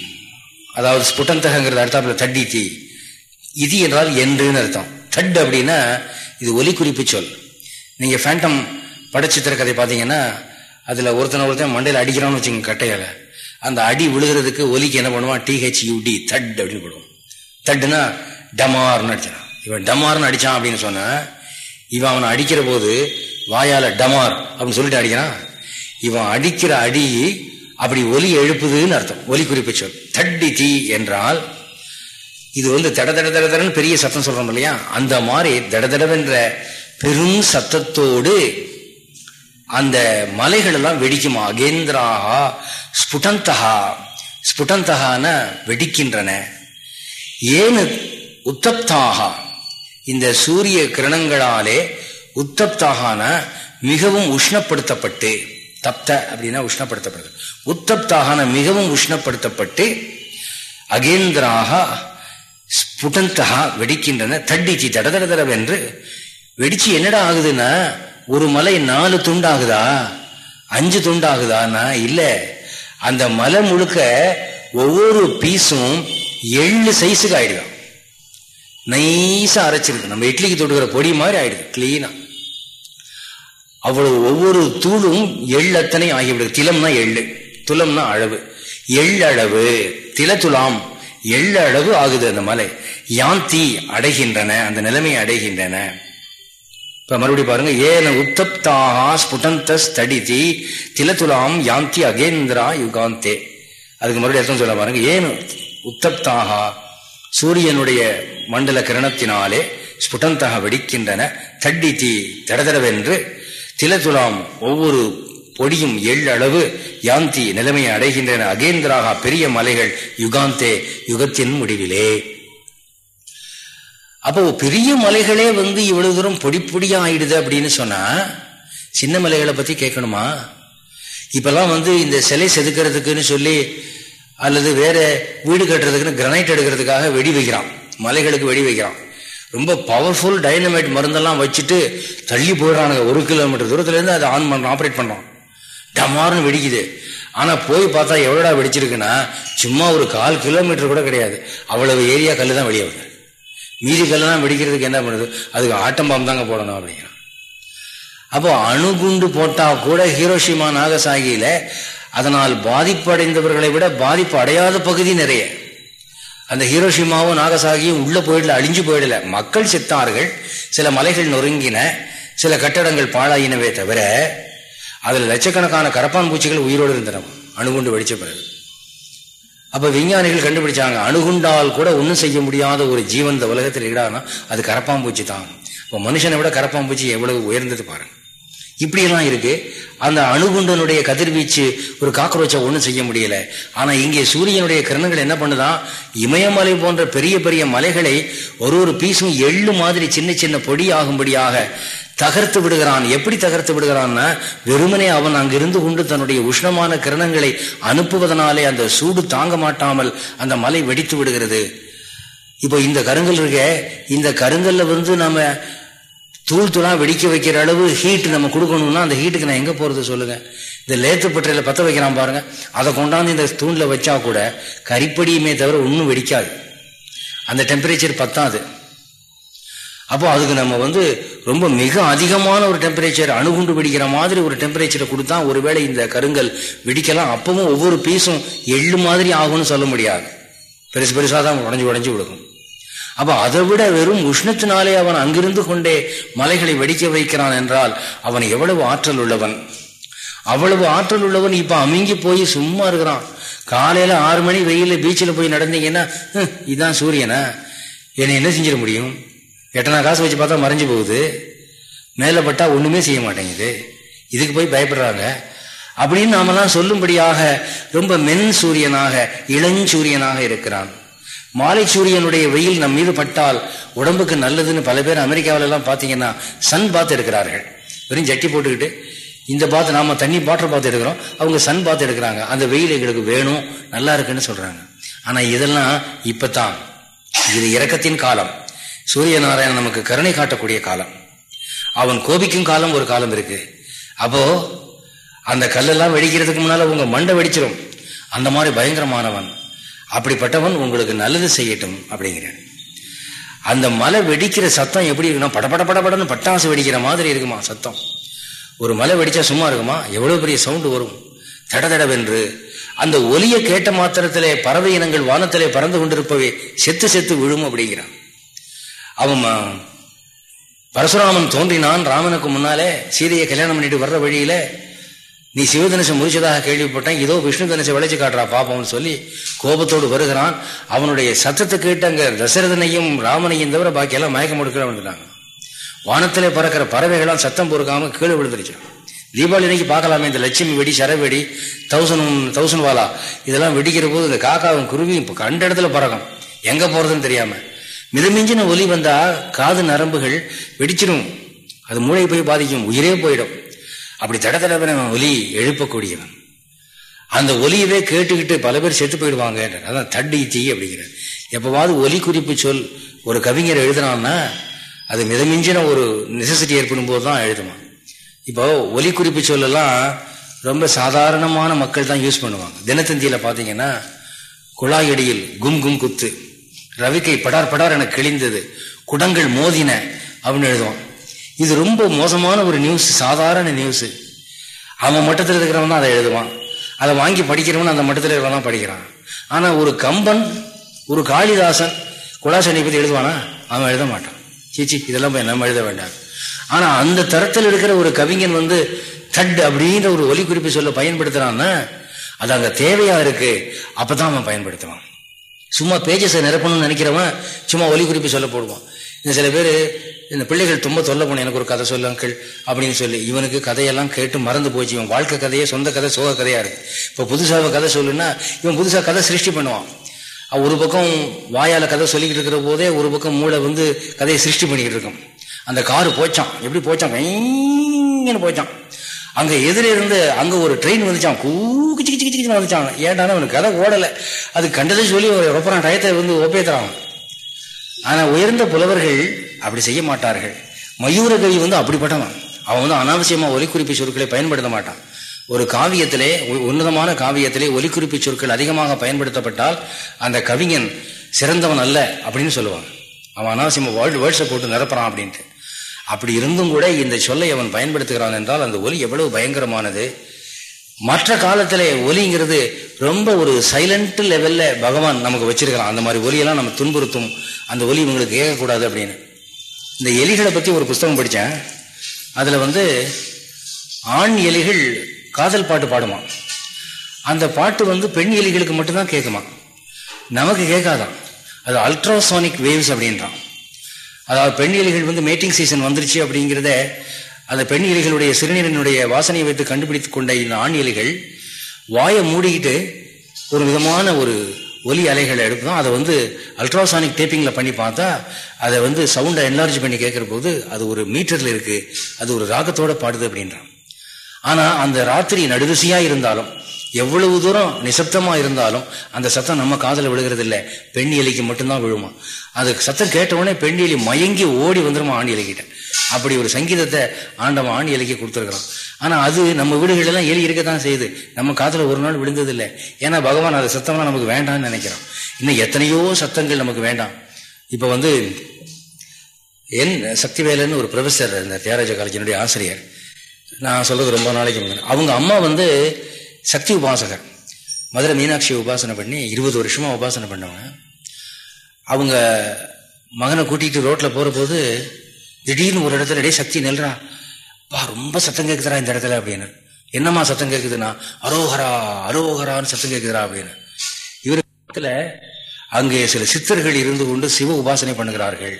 அதாவது ஸ்புட்டந்தகங்கிறது அர்த்தம் தட்டி தீ இது என்றால் என்றுன்னு அர்த்தம். தட் அப்படின்னா இது ஒலி குறிப்பு சொல். நீங்கள் ஃபேண்டம் படச்சித்திர கதை பார்த்தீங்கன்னா அதில் ஒருத்தனை ஒருத்தன் மண்டையில் அடிக்கிறான்னு வச்சுங்க கட்டையால். அந்த அடி விழுகிறதுக்கு ஒலிக்கு என்ன பண்ணுவான்? டிஹெச்யூடி தட் அப்படின்னு போடுவோம் தட்டுனா டமார்னு அடிச்சான் இவன் டமார்னு அடித்தான் அப்படின்னு சொன்ன இவன் அவனை அடிக்கிற போது வாயால் டமார் அப்படின்னு சொல்லிட்டு அடிக்கிறான். இவன் அடிக்கிற அடி அப்படி ஒலி எழுப்புதுன்னு அர்த்தம். ஒலி குறிப்பு சொல். தட்டி தீ என்றால் இது வந்து தட தட தட தடன்னு பெரிய சத்தம் சொல்றோம் இல்லையா? அந்த மாதிரி தட தடவென்ற பெரும் சத்தத்தோடு அந்த மலைகள் எல்லாம் வெடிக்குமா? அகேந்திராகா ஸ்புடந்தகா ஸ்புடந்தகான வெடிக்கின்றன. ஏனு உத்தப்தாகா இந்த சூரிய கிரணங்களாலே உத்தப்தாகான மிகவும் உஷ்ணப்படுத்தப்பட்டு தப்த அப்படின்னா உஷ்ணப்படுத்தப்படுது. உத்தப்தாகான மிகவும் உஷ்ணப்படுத்தப்பட்டு அகேந்திராக ஸ்புடந்தகா வெடிக்கின்றன. தட்டிச்சு தடதடதடவென்று வெடிச்சு என்னடா ஆகுதுன்னா ஒரு மலை நாலு துண்டாகுதா? அஞ்சு துண்டாகுதான்னா இல்லை. அந்த மலை முழுக்க ஒவ்வொரு பீஸும் எள்ளு சைஸுக்கு ஆயிடுதான். நைஸாக அரைச்சிருக்கு நம்ம இட்லிக்கு தொடுக்கிற பொடி மாதிரி ஆயிடுது. கிளீனாக அவ்வளவு ஒவ்வொரு தூளும் எள் அத்தனை ஆகிவிடுது. திலம்னா எள்ளு துலம்னா அளவு. எள்ளளவு திலத்துலாம் எள்ளளவு ஆகுது அந்த மலை. யாந்தி அடைகின்றன அந்த நிலைமையை அடைகின்றன. இப்ப மறுபடியும் பாருங்க ஏன உத்தப்தாகா ஸ்புடந்த ஸ்தடிதி திலத்துலாம் யாந்தி அகேந்திரா யுகாந்தே. அதுக்கு மறுபடியும் அர்த்தம் சொல்ல பாருங்க ஏன் உத்தப்தாகா சூரியனுடைய மண்டல கிரணத்தினாலே ஸ்புடந்தாக வெடிக்கின்றன தட்டி தீ தடதடவென்று திலதுலாம் ஒவ்வொரு பொடியும் எள்ளளவு யாந்தி நிலைமையை அடைகின்றன. அகேந்திராக பெரிய மலைகள் யுகாந்தே யுகத்தின் முடிவிலே. அப்போ பெரிய மலைகளே வந்து இவ்வளவு தூரம் பொடி பொடியா ஆயிடுது அப்படின்னு சொன்னா சின்ன மலைகளை பத்தி கேட்கணுமா? இப்பெல்லாம் வந்து இந்த சிலை செதுக்கிறதுக்குன்னு சொல்லி அல்லது வேற வீடு கட்டுறதுக்குன்னு கிரனைட் எடுக்கிறதுக்காக வெடி வைக்கிறான். மலைகளுக்கு வெடி வைக்கிறான். ரொம்ப பவர்ஃபுல் டைனமைட் மருந்தெல்லாம் வச்சுட்டு தள்ளி போயிடறானுங்க. ஒரு கிலோமீட்டர் தூரத்துலேருந்து அதை ஆன் பண்ண ஆப்ரேட் பண்றான் டமார்னு வெடிக்குது. ஆனால் போய் பார்த்தா எவ்வளோடா வெடிச்சிருக்குன்னா சும்மா ஒரு கால் கிலோமீட்டர் கூட கிடையாது. அவ்வளவு ஏரியா கல் தான் வெளியே வருது. மீதி கல்லாம் வெடிக்கிறதுக்கு என்ன பண்ணுது? அதுக்கு ஆட்டம் பாம்பு தாங்க போடணும் அப்படிங்கிறான். அப்போ அணுகுண்டு போட்டால் கூட ஹீரோஷிமா நாகசாகியில் அதனால் பாதிப்படைந்தவர்களை விட பாதிப்பு அடையாத பகுதி நிறைய. அந்த ஹீரோஷிமாவும் நாகசாகியும் உள்ள போயிடல அழிஞ்சு போயிடல. மக்கள் செத்தார்கள் சில மலைகள் நொறுங்கின சில கட்டடங்கள் பாழாயினவே தவிர அதில் லட்சக்கணக்கான கரப்பான் பூச்சிகள் உயிரோடு இருந்தன அணுகுண்டு வெடிச்ச பிறகு. அப்ப விஞ்ஞானிகள் கண்டுபிடிச்சாங்க அணுகுண்டால் கூட ஒன்றும் செய்ய முடியாத ஒரு ஜீவன் இந்த உலகத்தில் இடானா அது கரப்பாம்பூச்சி தான். இப்போ மனுஷனை விட கரப்பாம்பூச்சி எவ்வளவு உயர்ந்தது பாருங்க. இப்படியெல்லாம் இருக்கு. அந்த அணுகுண்டனுடைய கதிர்வீச்சு ஒரு காக்ரோச்சை ஒன்றும் செய்ய முடியல. ஆனா இங்கே சூரியனுடைய கிரணங்கள் என்ன பண்ணுதான் இமயமலை போன்ற பெரிய பெரிய மலைகளை ஒரு ஒரு பீஸும் எள்ளு மாதிரி சின்ன சின்ன பொடி ஆகும்படியாக தகர்த்து விடுகிறான். எப்படி தகர்த்து விடுகிறான்னா வெறுமனே அவன் அங்கிருந்து கொண்டு தன்னுடைய உஷ்ணமான கிரணங்களை அனுப்புவதனாலே அந்த சூடு தாங்க மாட்டாமல் அந்த மலை வெடித்து விடுகிறது. இப்போ இந்த கருங்கல் இருக்க இந்த கருங்கல்ல வந்து நம்ம தூள் தூளாக வெடிக்க வைக்கிற அளவு ஹீட் நம்ம கொடுக்கணும்னா அந்த ஹீட்டுக்கு நான் எங்கே போகிறது சொல்லுங்கள் இந்த லேத்து பற்றையில் பற்ற வைக்கிறான் பாருங்கள் அதை கொண்டாந்து இந்த தூண்ல வச்சா கூட கரிப்படியுமே தவிர ஒன்றும் வெடிக்காது. அந்த டெம்பரேச்சர் பத்தாது. அப்போ அதுக்கு நம்ம வந்து ரொம்ப மிக அதிகமான ஒரு டெம்பரேச்சர் அணுகுண்டு வெடிக்கிற மாதிரி ஒரு டெம்பரேச்சரை கொடுத்தா ஒருவேளை இந்த கருங்கல் வெடிக்கலாம். அப்பவும் ஒவ்வொரு பீஸும் எள்ளு மாதிரி ஆகும்னு சொல்ல முடியாது. பெருசு பெருசாக தான் உடஞ்சி உடஞ்சி விடுக்கும் அப்ப அதை விட வெறும் உஷ்ணத்தினாலே அவன் அங்கிருந்து கொண்டே மலைகளை வெடிக்க வைக்கிறான் என்றால் அவன் எவ்வளவு ஆற்றல் உள்ளவன்? அவ்வளவு ஆற்றல் உள்ளவன் இப்ப அமுங்கி போய் சும்மா இருக்கிறான். காலையில ஆறு மணி வெயில பீச்சில் போய் நடந்தீங்கன்னா இதுதான் சூரியனா? என்னை என்ன செஞ்சிட முடியும்? எட்டனா காசு வச்சு பார்த்தா மறைஞ்சு போகுது. மேலே பட்டா ஒண்ணுமே செய்ய மாட்டேங்குது. இதுக்கு போய் பயப்படுறாங்க. அப்படின்னு நாமெல்லாம் சொல்லும்படியாக ரொம்ப மென் சூரியனாக இளஞ்சூரியனாக இருக்கிறான். மாலை சூரியனுடைய வெயில் நம் மீது பட்டால் உடம்புக்கு நல்லதுன்னு பல பேர் அமெரிக்காவிலெல்லாம் பார்த்தீங்கன்னா சன் பாத் எடுக்கிறார்கள். வெறும் ஜட்டி போட்டுக்கிட்டு இந்த பார்த்து நாம தண்ணி பாட்டில் பார்த்து எடுக்கிறோம். அவங்க சன் பார்த்து எடுக்கிறாங்க. அந்த வெயில் எங்களுக்கு வேணும் நல்லா இருக்குன்னு சொல்றாங்க. ஆனா இதெல்லாம் இப்பதான் இது இறக்கத்தின் காலம். சூரிய நாராயணன் நமக்கு கருணை காட்டக்கூடிய காலம். அவன் கோபிக்கும் காலம் ஒரு காலம் இருக்கு. அப்போ அந்த கல்லெல்லாம் வெடிக்கிறதுக்கு முன்னால உங்க மண்டை வெடிச்சிடும் அந்த மாதிரி பயங்கரமானவன். அப்படிப்பட்டவன் உங்களுக்கு நல்லது செய்யட்டும் அப்படிங்கிறேன் அந்த மலை வெடிக்கிற சத்தம் எப்படி இருக்குன்னா படபட படபடன்னு பட்டாசு வெடிக்கிற மாதிரி இருக்குமா சத்தம். ஒரு மலை வெடிச்சா சும்மா இருக்குமா? எவ்வளோ பெரிய சவுண்டு வரும். தட தடவென்று அந்த ஒலியை கேட்ட மாத்திரத்திலே பறவை இனங்கள் வானத்திலே பறந்து கொண்டிருப்பவே செத்து செத்து விழும் அப்படிங்கிறான். அவன் பரசுராமன் தோன்றினான். ராமனுக்கு முன்னாலே சீதையை கல்யாணம் பண்ணிட்டு வர்ற வழியில நீ சிவதனுசம் முடிச்சதாக கேள்விப்பட்டேன். இதோ விஷ்ணு தனுசை விளைச்சு காட்டுறா பாப்போம்னு சொல்லி கோபத்தோடு வருகிறான். அவனுடைய சத்தத்தை கேட்டு அங்க தசரதனையும் ராமனையும் தவிர பாக்கியெல்லாம் மயக்கம் எடுக்கிற வந்துட்டாங்க வானத்திலே பறக்கிற பறவைகளாம் சத்தம் பொறுக்காம கீழே விழுந்துருச்சு. தீபாவளி இன்னைக்கு பார்க்கலாமே இந்த லட்சுமி வெடி சரவெடி தௌசண்ட் தௌசண்ட் வாலா இதெல்லாம் வெடிக்கிற போது இந்த காக்காவும் குருவியும் இப்போ கண்ட இடத்துல பறக்கும். எங்க போறதுன்னு தெரியாம. மிதமிஞ்சின ஒலி வந்தா காது நரம்புகள் வெடிச்சிடும் அது மூளை போய் பாதிக்கும். உயிரே போயிடும். அப்படி தட தடவை ஒலி எழுப்பக்கூடியவன். அந்த ஒலியவே கேட்டுக்கிட்டு பல பேர் செத்து போயிடுவாங்க அதான் தட்டி தீ அப்படிங்கிற எப்பவாவது ஒலி குறிப்பு சொல் ஒரு கவிஞர் எழுதுனான்னா அது மிதமிஞ்சின ஒரு நெசசிட்டி ஏற்படும் போது தான் எழுதுவான். இப்போ ஒலி குறிப்பு சொல்லலாம் ரொம்ப சாதாரணமான மக்கள் தான் யூஸ் பண்ணுவாங்க. தினத்தந்தியில் பாத்தீங்கன்னா குழாயடியில் கும் கும் குத்து ரவிக்கை படார் படார் என கிழிந்தது குடங்கள் மோதின அப்படின்னு எழுதுவான். இது ரொம்ப மோசமான ஒரு நியூஸ் சாதாரண நியூஸ் அவன் மட்டத்தில் இருக்கிறவன் தான் அதை எழுதுவான். அதை வாங்கி படிக்கிறவன் அந்த மட்டத்தில் இருக்கிறவன் தான் படிக்கிறான். ஆனால் ஒரு கம்பன் ஒரு காளிதாசன் குலாசனை பற்றி எழுதுவானா? அவன் எழுத மாட்டான். சீச்சி இதெல்லாம் போய் நம்ம எழுத வேண்டாம். ஆனால் அந்த தரத்தில் இருக்கிற ஒரு கவிஞன் வந்து தட் அப்படின்ற ஒரு ஒலி குறிப்பு சொல்ல பயன்படுத்துகிறான்னா அது அங்கே தேவையாக இருக்கு? அப்போ தான் அவன் பயன்படுத்துவான். சும்மா பேஜஸை நிரப்பணும்னு நினைக்கிறவன் சும்மா ஒலி குறிப்பு சொல்ல போடுவான். இந்த சில பேர் இந்த பிள்ளைகள் ரொம்ப தொல்லை போன எனக்கு ஒரு கதை சொல்லுங்கள் அப்படின்னு சொல்லி இவனுக்கு கதையெல்லாம் கேட்டு மறந்து போச்சு. இவன் வாழ்க்கை கதையே சொந்த கதை சோக கதையா இருக்கு. இப்போ புதுசாக கதை சொல்லுன்னா இவன் புதுசாக கதை சிருஷ்டி பண்ணுவான். ஒரு பக்கம் வாயால் கதை சொல்லிக்கிட்டு இருக்கிற போதே ஒரு பக்கம் மூளை வந்து கதையை சிருஷ்டி பண்ணிக்கிட்டு இருக்கும். அந்த காரு போச்சான். எப்படி போச்சான்? போச்சான். அங்க எதிரே இருந்து அங்க ஒரு ட்ரெயின் வந்துச்சான். கூச்சு கிச்சு கிச்சு வந்துச்சான். ஏன்டான அவனுக்கு கதை ஓடலை. அது கண்டதை சொல்லி ரொம்ப டயத்தை வந்து ஒப்பேத்துறான் ஆனால் உயர்ந்த புலவர்கள் அப்படி செய்ய மாட்டார்கள். மயூர கவி வந்து அப்படிப்பட்டவன். அவன் வந்து அனாவசியமாக ஒலிக்குறிப்பு சொற்களை பயன்படுத்த மாட்டான். ஒரு காவியத்திலே உன்னதமான காவியத்திலே ஒலிக்குறிப்பு சொற்கள் அதிகமாக பயன்படுத்தப்பட்டால் அந்த கவிஞன் சிறந்தவன் அல்ல அப்படின்னு சொல்லுவான். அவன் அனாவசியமாக வேர்ல்டு வேர்ட்ஸை போட்டு நிரப்புறான் அப்படின்ட்டு. அப்படி இருந்தும் கூட இந்த சொல்லை அவன் பயன்படுத்துகிறான் என்றால் அந்த ஒலி எவ்வளவு பயங்கரமானது. மற்ற காலத்திலே ஒலிங்கிறது ரொம்ப ஒரு சைலண்ட் லெவல்ல பகவான் நமக்கு வச்சிருக்கிறான். அந்த மாதிரி ஒலியெல்லாம் நம்ம துன்புறுத்தும். அந்த ஒலி இவங்களுக்கு கேட்கக்கூடாது அப்படின்னு. இந்த எலிகளை பற்றி ஒரு புஸ்தகம் படித்தேன். அதில் வந்து ஆண் எலிகள் காதல் பாட்டு பாடுமா? அந்த பாட்டு வந்து பெண் எலிகளுக்கு மட்டும்தான் கேட்குமா? நமக்கு கேட்காதான். அது அல்ட்ராசானிக் வேவ்ஸ் அப்படின்றான். அதாவது பெண் எலிகள் வந்து மேட்டிங் சீசன் வந்துருச்சு அப்படிங்கிறத அந்த பெண் இலைகளுடைய சிறுநீரினுடைய வாசனையை வைத்து கண்டுபிடித்துக் கொண்ட இந்த ஆண் இலைகள் வாயை மூடிக்கிட்டு ஒரு விதமான ஒரு ஒலி அலைகளை எடுப்போம் அதை வந்து அல்ட்ராசானிக் டேப்பிங்கில் பண்ணி பார்த்தா அதை வந்து சவுண்டை என்லார்ஜ் பண்ணி கேட்குற போது அது ஒரு மீட்டரில் இருக்குது அது ஒரு ராகத்தோடு பாடுது அப்படின்றான். ஆனால் அந்த ராத்திரி நடுதிசையாக இருந்தாலும் எவ்வளவு தூரம் நிசப்தமா இருந்தாலும் அந்த சத்தம் நம்ம காதில் விழுகிறது இல்லை பெண் இலைக்கு மட்டும்தான் விழுமா? அது சத்தம் கேட்ட உடனே பெண் எலி மயங்கி ஓடி வந்துருமா ஆண் எலிக்கிட்ட அப்படி ஒரு சங்கீதத்தை ஆண்டவன் ஆண் இலைக்கு கொடுத்துருக்கிறான். ஆனா அது நம்ம வீடுகளெல்லாம் எலி இருக்க தான் செய்யுது. நம்ம காதில் ஒரு நாள் விழுந்தது இல்லை ஏன்னா பகவான் அது சத்தம்லாம் நமக்கு வேண்டாம்னு நினைக்கிறோம் இன்னும் எத்தனையோ சத்தங்கள் நமக்கு வேண்டாம். இப்போ வந்து என் சக்திவேலன்னு ஒரு ப்ரொஃபஸர் இந்த தியாகராஜ காலேஜினுடைய ஆசிரியர். நான் சொல்றது ரொம்ப நாளைக்கு அவங்க அம்மா வந்து சக்தி உபாசகர். மதுரை மீனாட்சி உபாசனை பண்ணி இருபது வருஷமா உபாசனை பண்ணவங்க. அவங்க மகனை கூட்டிகிட்டு ரோட்ல போற போது திடீர்னு ஒரு இடத்துல இடையே சக்தி நெல்றான் பா ரொம்ப சத்தம் கேட்குதுரா இந்த இடத்துல அப்படின்னு. என்னம்மா சத்தம் கேட்குதுன்னா அரோகரா அரோகரான்னு சத்தம் கேட்குதுரா அப்படின்னு. இவரு அங்கே சில சித்தர்கள் இருந்து கொண்டு சிவ உபாசனை பண்ணுகிறார்கள்.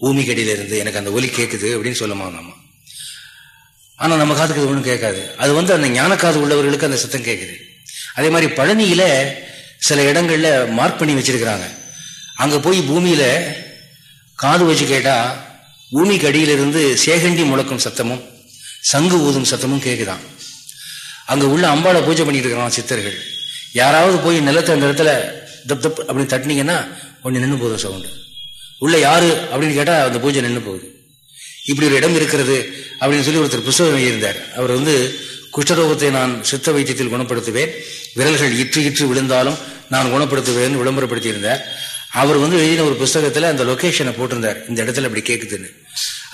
பூமி இருந்து எனக்கு அந்த ஒலி கேட்குது அப்படின்னு சொல்லுமா நம்ம ஆனால் நம்ம காதுக்கு ஒன்றும் கேட்காது. அது வந்து அந்த ஞானக்காது உள்ளவர்களுக்கு அந்த சத்தம் கேட்குது. அதே மாதிரி பழனியில் சில இடங்களில் மார்க் பண்ணி வச்சிருக்கிறாங்க. அங்கே போய் பூமியில் காது வச்சு கேட்டால் பூமிக்கு அடியிலிருந்து சேகண்டி முழக்கும் சத்தமும் சங்கு ஊதும் சத்தமும் கேட்குதான் அங்கே உள்ள அம்பாவை பூஜை பண்ணிட்டு இருக்கிறான் சித்தர்கள். யாராவது போய் நிலத்தை அந்த இடத்துல தப் தப் அப்படின்னு தட்டினீங்கன்னா ஒன்று நின்று போதும் சவுண்டு. உள்ள யாரு அப்படின்னு கேட்டால் அந்த பூஜை நின்று போகுது. இப்படி ஒரு இடம் இருக்கிறது அப்படின்னு சொல்லி ஒருத்தர் புஸ்தகம் எழுதியிருந்தார். அவர் வந்து குஷ்டரோகத்தை நான் சித்த வைத்தியத்தில் குணப்படுத்துவேன் விரல்கள் இற்று இற்று விழுந்தாலும் நான் குணப்படுத்துவேன் விளம்பரப்படுத்தியிருந்தார். அவர் வந்து எழுதின ஒரு புஸ்தகத்தில் அந்த லொக்கேஷனை போட்டிருந்தார். இந்த இடத்துல அப்படி கேட்குதுன்னு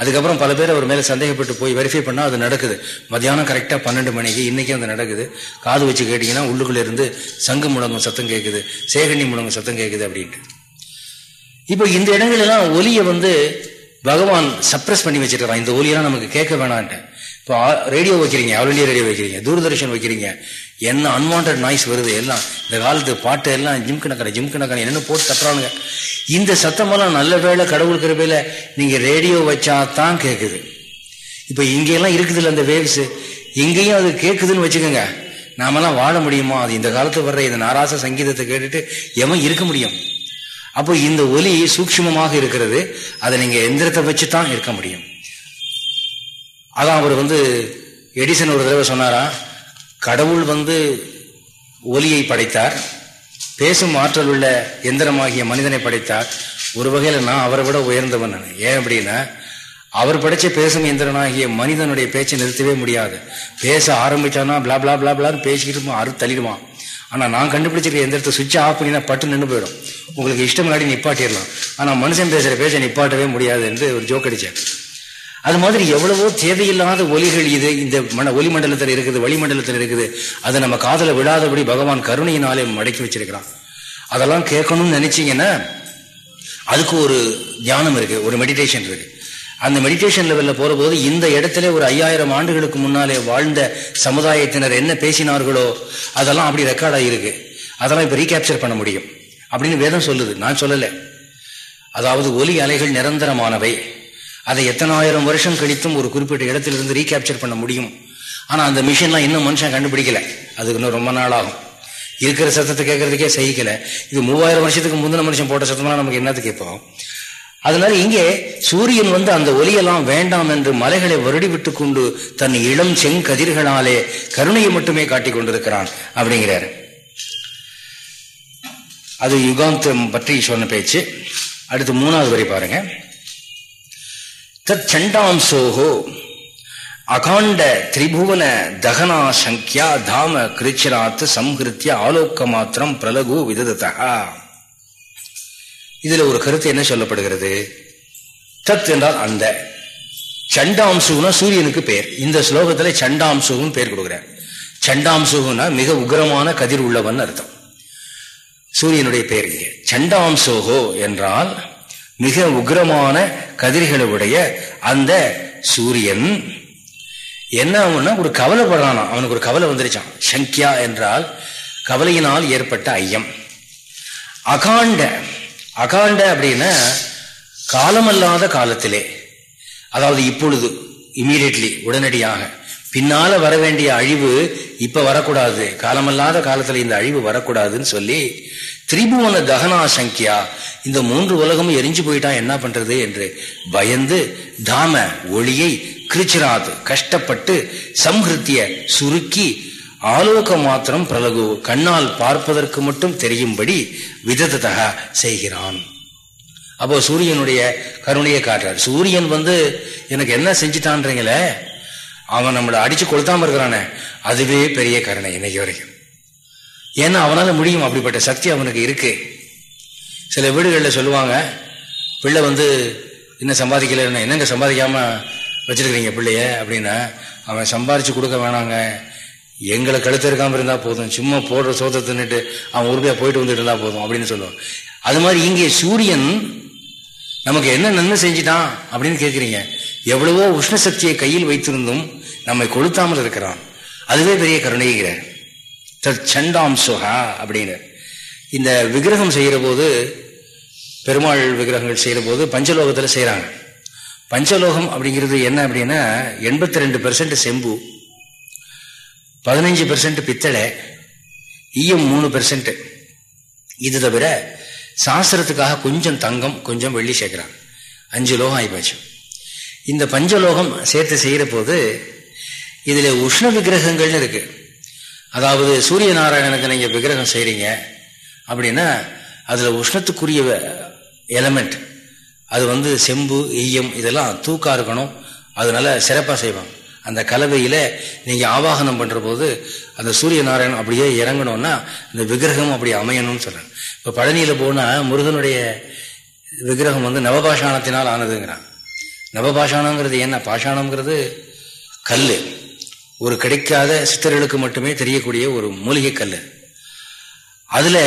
அதுக்கப்புறம் பல பேர் அவர் மேலே சந்தேகப்பட்டு போய் வெரிஃபை பண்ணால் அது நடக்குது. மத்தியானம் கரெக்டாக பன்னெண்டு மணிக்கு இன்றைக்கும் அது நடக்குது. காது வச்சு கேட்டிங்கன்னா உள்ளுக்குள்ளே இருந்து சங்கு முழங்கும் சத்தம் கேட்குது சேகண்ணி முழங்கும் சத்தம் கேட்குது அப்படின்ட்டு. இப்போ இந்த இடங்கள்லாம் ஒலியை வந்து பகவான் சப்ரஸ் பண்ணி வச்சிருக்கிறான். இந்த ஒலியெல்லாம் நமக்கு கேட்க வேணான்ட்டு. இப்போ ரேடியோ வைக்கிறீங்க ஆல் இண்டியா ரேடியோ வைக்கிறீங்க தூர்தர்ஷன் வைக்கிறீங்க என்ன அன்வான்ட் நாய்ஸ் வருது எல்லாம் இந்த காலத்து பாட்டு எல்லாம் ஜிம் கணக்கான ஜிம் கணக்கான என்னென்னு போட்டு தட்டுறானுங்க. இந்த சத்தமெல்லாம் நல்ல வேலை கடவுள் கிருபையில நீங்கள் ரேடியோ வச்சா தான் கேட்குது இப்போ இங்கெல்லாம் இருக்குதுல்ல அந்த வேவ்ஸு எங்கேயும் அது கேட்குதுன்னு வச்சுக்கோங்க. நாமெல்லாம் வாழ முடியுமா? அது இந்த காலத்து வர்ற இந்த நாராச சங்கீதத்தை கேட்டுட்டு எவன் இருக்க முடியும்? அப்போ இந்த ஒலி சூக்ஷ்மமாக இருக்கிறது. அதை நீங்க எந்திரத்தை வச்சு தான் இருக்க முடியும். அதான் அவர் வந்து எடிசன் ஒரு தடவை சொன்னாரா கடவுள் வந்து ஒலியை படைத்தார் பேசும் ஆற்றல் உள்ள எந்திரமாகிய மனிதனை படைத்தார். ஒரு வகையில் நான் அவரை விட உயர்ந்தவன் நான். ஏன் அப்படின்னா அவர் படைச்ச பேசும் எந்திரனாகிய மனிதனுடைய பேச்சை நிறுத்தவே முடியாது. பேச ஆரம்பிச்சானா பிளா பிளா பிளா பிளான்னு பேசிக்கிட்டு அறு தள்ளிடுவான் ஆனால் நான் கண்டுபிடிச்சிருக்க எந்திரத்தை சுவிட்ச் ஆஃப் பண்ணினா பட்டு நின்று போயிடும். உங்களுக்கு இஷ்டம் முன்னாடி நிப்பாட்டிடலாம். ஆனால் மனுஷன் பேசுகிற பேச்சை நிப்பாட்டவே முடியாது என்று ஒரு ஜோக் அடித்தார் அது மாதிரி எவ்வளவோ தேவையில்லாத ஒலிகள் இது இந்த மன ஒலி மண்டலத்தில் இருக்குது வளிமண்டலத்தில் இருக்குது. அதை நம்ம காதல விடாதபடி பகவான் கருணையினாலே மடக்கி வச்சிருக்கிறான். அதெல்லாம் கேட்கணும்னு நினைச்சிங்கன்னா அதுக்கு ஒரு தியானம் இருக்கு ஒரு மெடிடேஷன் இருக்கு. அந்த மெடிடேஷன் லெவல்ல போகிறபோது இந்த இடத்துல ஒரு ஐயாயிரம் ஆண்டுகளுக்கு முன்னாலே வாழ்ந்த சமுதாயத்தினர் என்ன பேசினார்களோ அதெல்லாம் அப்படி ரெக்கார்ட் ஆகிருக்கு அதெல்லாம் இப்போ ரீகேப்சர் பண்ண முடியும். அப்படின்னு வேதம் சொல்லுது. நான் சொல்லலை. அதாவது ஒலி அலைகள் நிரந்தரமானவை. அதை எத்தனாயிரம் வருஷம் கழித்தும் ஒரு குறிப்பிட்ட இடத்திலிருந்து ரீகேப்சர் பண்ண முடியும். ஆனால் அந்த மிஷின்லாம் இன்னும் மனுஷன் கண்டுபிடிக்கல. அதுக்கு இன்னும் ரொம்ப நாள் ஆகும். இருக்கிற சத்தத்தை கேட்கறதுக்கே சகிக்கல. இது மூவாயிரம் வருஷத்துக்கு முந்தின மனுஷன் போட்ட சத்தம்லாம் நமக்கு என்னது கேட்போம் அதனால இங்கே சூரியன் வந்து அந்த ஒலியெல்லாம் வேண்டாம் என்று மலைகளை வருடி விட்டு கொண்டு தன் இளம் செங்கதிர்களாலே கருணையை மட்டுமே காட்டிக் கொண்டிருக்கிறான் அப்படிங்கிறாரு. அது யுகாந்தம் பற்றி சொன்ன பேச்சு. அடுத்து மூணாவது வரை பாருங்க. தத் சண்டாம்சோஹோ அகாண்ட திரிபுவன தகனா சங்கியா தாம கிருச்சிராத் சம்ஹிருத்திய ஆலோக்க மாத்திரம் பிரலகு விததா இதுல ஒரு கருத்து என்ன சொல்லப்படுகிறது? தத் என்றால் அந்த. சண்டாம்சுனா சூரியனுக்கு பேர். இந்த ஸ்லோகத்துல சண்டாம்சுவும் பேர் கொடுக்கிறார். சண்டாம்சுகுனா மிக உக்ரமான கதிர் உள்ளவன் அர்த்தம். சூரியனுடைய பேர் இங்கே. சண்டாம்சோகோ என்றால் மிக உக்ரமான கதிர்களுடைய அந்த சூரியன். என்ன ஆகும்னா ஒரு கவலைப்படுறானா. அவனுக்கு ஒரு கவலை வந்துருச்சான் சங்கியா என்றால் கவலையினால் ஏற்பட்ட ஐயம். அகாண்ட அகாண்ட அப்படின்னா காலமல்லாத காலத்திலே. அதாவது இப்பொழுது இமீடியட்லி உடனடியாக. பின்னால வர வேண்டிய அழிவு இப்ப வரக்கூடாது. காலமல்லாத காலத்துல இந்த அழிவு வரக்கூடாதுன்னு சொல்லி திரிபுவன தகனா சங்கியா இந்த மூன்று உலகமும் எரிஞ்சு போயிட்டா என்ன பண்றது என்று பயந்து தாம ஒளியை கிருச்சிராத் கஷ்டப்பட்டு சம்ஹிருத்திய சுருக்கி ஆலோக மாத்திரம் பிரலகு கண்ணால் பார்ப்பதற்கு மட்டும் தெரியும்படி விதத்தக செய்கிறான். அப்போ சூரியனுடைய கருணையை காட்டுறார். சூரியன் வந்து எனக்கு என்ன செஞ்சிட்டான்றீங்களே? அவன் நம்மளை அடிச்சு கொளுத்தாம இருக்கிறானே. அதுவே பெரிய கருணை இன்னைக்கு வரைக்கும். ஏன்னா அவனால முடியும் அப்படிப்பட்ட சக்தி அவனுக்கு இருக்கு. சில வீடுகளில் சொல்லுவாங்க பிள்ளை வந்து இன்னும் சம்பாதிக்கல என்னங்க சம்பாதிக்காம வச்சிருக்கிறீங்க பிள்ளைய? அப்படின்னா அவன் சம்பாதிச்சு கொடுக்க வேணாங்க. எங்களை கழுத்து இருக்காம இருந்தா போதும். சும்மா போடுற சோத்தை தின்னுட்டு அவன் உறுதியா போயிட்டு வந்துட்டு இருந்தா போதும் அப்படின்னு சொல்லுவான் அது மாதிரி இங்கே சூரியன் நமக்கு என்ன நன்மை செஞ்சுட்டான் அப்படின்னு கேட்குறீங்க. எவ்வளவோ உஷ்ண சக்தியை கையில் வைத்திருந்தும் நம்மை கொளுத்தாமல் இருக்கிறான். அதுவே பெரிய கருணைகிற சண்டாம் சுகா அப்படின்னு இந்த விக்கிரகம் செய்கிற போது பெருமாள் விக்கிரகங்கள் செய்கிற போது பஞ்சலோகத்தில் செய்கிறாங்க பஞ்சலோகம் அப்படிங்கிறது என்ன அப்படின்னா எண்பத்தி ரெண்டு பெர்சன்ட் செம்பு. பதினஞ்சு பெர்சன்ட் பித்தளை ஈயம் மூணு பெர்சன்ட் இது தவிர சாஸ்திரத்துக்காக கொஞ்சம் தங்கம் கொஞ்சம் வெள்ளி சேர்க்கிறாங்க. அஞ்சு லோகம் ஆகிப்போச்சு இந்த பஞ்சலோகம் சேர்த்து செய்கிற போது இதில் உஷ்ண விக்கிரகங்கள்னு இருக்கு. அதாவது சூரிய நாராயணனுக்கு நீங்கள் விக்கிரகம் செய்கிறீங்க அப்படின்னா அதில் உஷ்ணத்துக்குரிய எலமெண்ட் அது வந்து செம்பு ஈயம் இதெல்லாம் தூக்கா இருக்கணும். அதனால சிறப்பாக செய்வாங்க. அந்த கலவையில நீங்க ஆவாகனம் பண்ற போது அந்த சூரிய நாராயணன் அப்படியே இறங்கணும்னா அந்த விக்கிரகம் அப்படி அமையணும்னு சொல்றாங்க. இப்ப பழனியில போனா முருகனுடைய விக்கிரகம் வந்து நவபாஷாணத்தினால் ஆனதுங்கிறான். நவபாஷாணங்கிறது என்ன? பாஷாணங்கிறது கல் ஒரு கிடைக்காத சித்தர்களுக்கு மட்டுமே தெரியக்கூடிய ஒரு மூலிகை கல் அதுல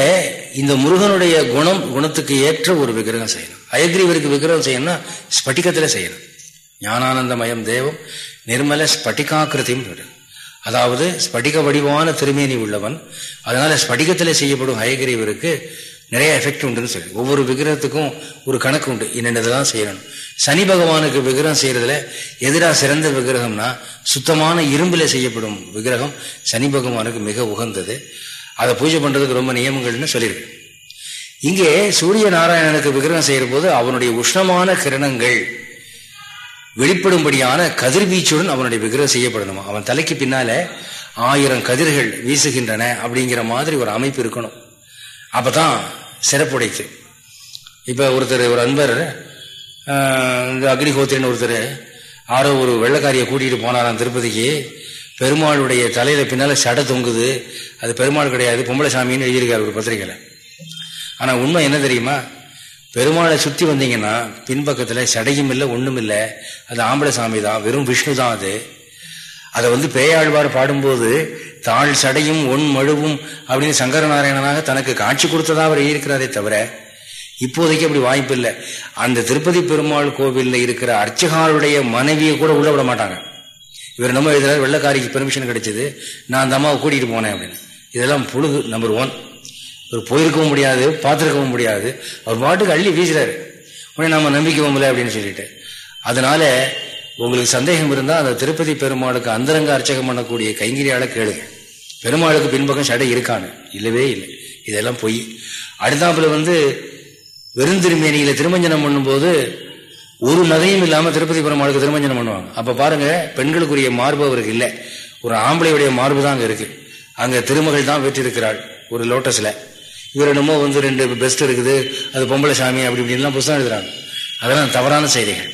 இந்த முருகனுடைய குணம் குணத்துக்கு ஏற்ற ஒரு விக்கிரகம் செய்யணும். அயக்ரீவருக்கு விக்கிரகம் செய்யணும்னா ஸ்பட்டிகத்துல செய்யணும். ஞானானந்தமயம் தேவம் நிர்மல ஸ்பட்டிகாக்கிருத்தியும் அதாவது ஸ்படிக வடிவான திருமேனி உள்ளவன் அதனால ஸ்படிகத்தில் செய்யப்படும் ஹயகிரீவருக்கு நிறைய எஃபெக்ட் உண்டுன்னு சொல்லி. ஒவ்வொரு விக்கிரகத்துக்கும் ஒரு கணக்கு உண்டு என்னென்னதான் செய்யணும். சனி பகவானுக்கு விக்கிரகம் செய்யறதுல எதிராக சிறந்த விக்கிரகம்னா சுத்தமான இரும்புல செய்யப்படும் விக்கிரகம் சனி பகவானுக்கு மிக உகந்தது. அதை பூஜை பண்றதுக்கு ரொம்ப நியமங்கள்னு சொல்லியிருக்கு. இங்கே சூரிய நாராயணனுக்கு விக்கிரகம் செய்யற போது அவனுடைய உஷ்ணமான கிரணங்கள் வெளிப்படும்படியான கதிர்வீச்சுடன் அவனுடைய விக்கிரகம் செய்யப்படணுமா? அவன் தலைக்கு பின்னால ஆயிரம் கதிர்கள் வீசுகின்றன அப்படிங்கிற மாதிரி ஒரு அமைப்பு இருக்கணும். அப்பதான் சிறப்புடைத்து இப்ப ஒருத்தர் ஒரு அன்பர் இந்த அக்னிஹோத்திரின்னு ஒருத்தர் ஆரோ ஒரு வெள்ளக்காரியை கூட்டிகிட்டு போனாராம் திருப்பதிக்கு. பெருமாளுடைய தலையில பின்னால சடை தொங்குது. அது பெருமாள் கிடையாது பொம்பளை சாமின்னு எழுதியிருக்காரு ஒரு பத்திரிகையில. ஆனா உண்மை என்ன தெரியுமா? பெருமாளை சுத்தி வந்தீங்கன்னா பின்பக்கத்துல சடையும் இல்லை ஒண்ணும் இல்லை. அது ஆம்பளை சாமி தான் வெறும் விஷ்ணு தான் அது. அதை வந்து பேயாழ்வார் பாடும்போது தாழ் சடையும் ஒன் மழுவும் அப்படின்னு சங்கரநாராயணனாக தனக்கு காட்சி கொடுத்ததா அவர் இருக்கிறாரே தவிர இப்போதைக்கு அப்படி வாய்ப்பு இல்லை. அந்த திருப்பதி பெருமாள் கோவிலில் இருக்கிற அர்ச்சகாருடைய மனைவியை கூட உள்ள விட மாட்டாங்க. இவர் நம்ம இதில் வெள்ளக்காரிக்கு பெர்மிஷன் கிடைச்சது. நான் அந்த அம்மாவை கூட்டிகிட்டு போனேன் அப்படின்னு. இதெல்லாம் புழுகு நம்பர் ஒன் இவர் போயிருக்கவும் முடியாது பார்த்துருக்கவும் முடியாது. அவர் பாட்டுக்கு அள்ளி வீசுறாரு. உடனே நம்ம நம்பிக்கவும் இல்லை அப்படின்னு சொல்லிட்டு. அதனால உங்களுக்கு சந்தேகம் இருந்தால் அந்த திருப்பதி பெருமாளுக்கு அந்தரங்க அர்ச்சகம் பண்ணக்கூடிய கைங்கிரியால கேளுங்க. பெருமாளுக்கு பின்பக்கம் சடை இருக்கான்னு. இல்லவே இல்லை. இதெல்லாம் பொய். அடுத்தாப்புல வந்து வெறுந்திருமேனியில திருமஞ்சனம் பண்ணும்போது ஒரு நகையும் இல்லாம திருப்பதி பெருமாளுக்கு திருமஞ்சனம் பண்ணுவாங்க. அப்ப பாருங்க பெண்களுக்குரிய மார்பு அவருக்கு இல்லை. ஒரு ஆம்பளையுடைய மார்பு தான் அங்க இருக்கு. அங்க திருமகள் தான் வெற்றிருக்கிறாள் ஒரு லோட்டஸ்ல. இவரிடமோ வந்து ரெண்டு பெஸ்ட் இருக்குது அது பொம்பளை சாமி அப்படி இப்படின்லாம் புஸ்தகம் எழுதுறாங்க. அதெல்லாம் தவறான செய்திகள்.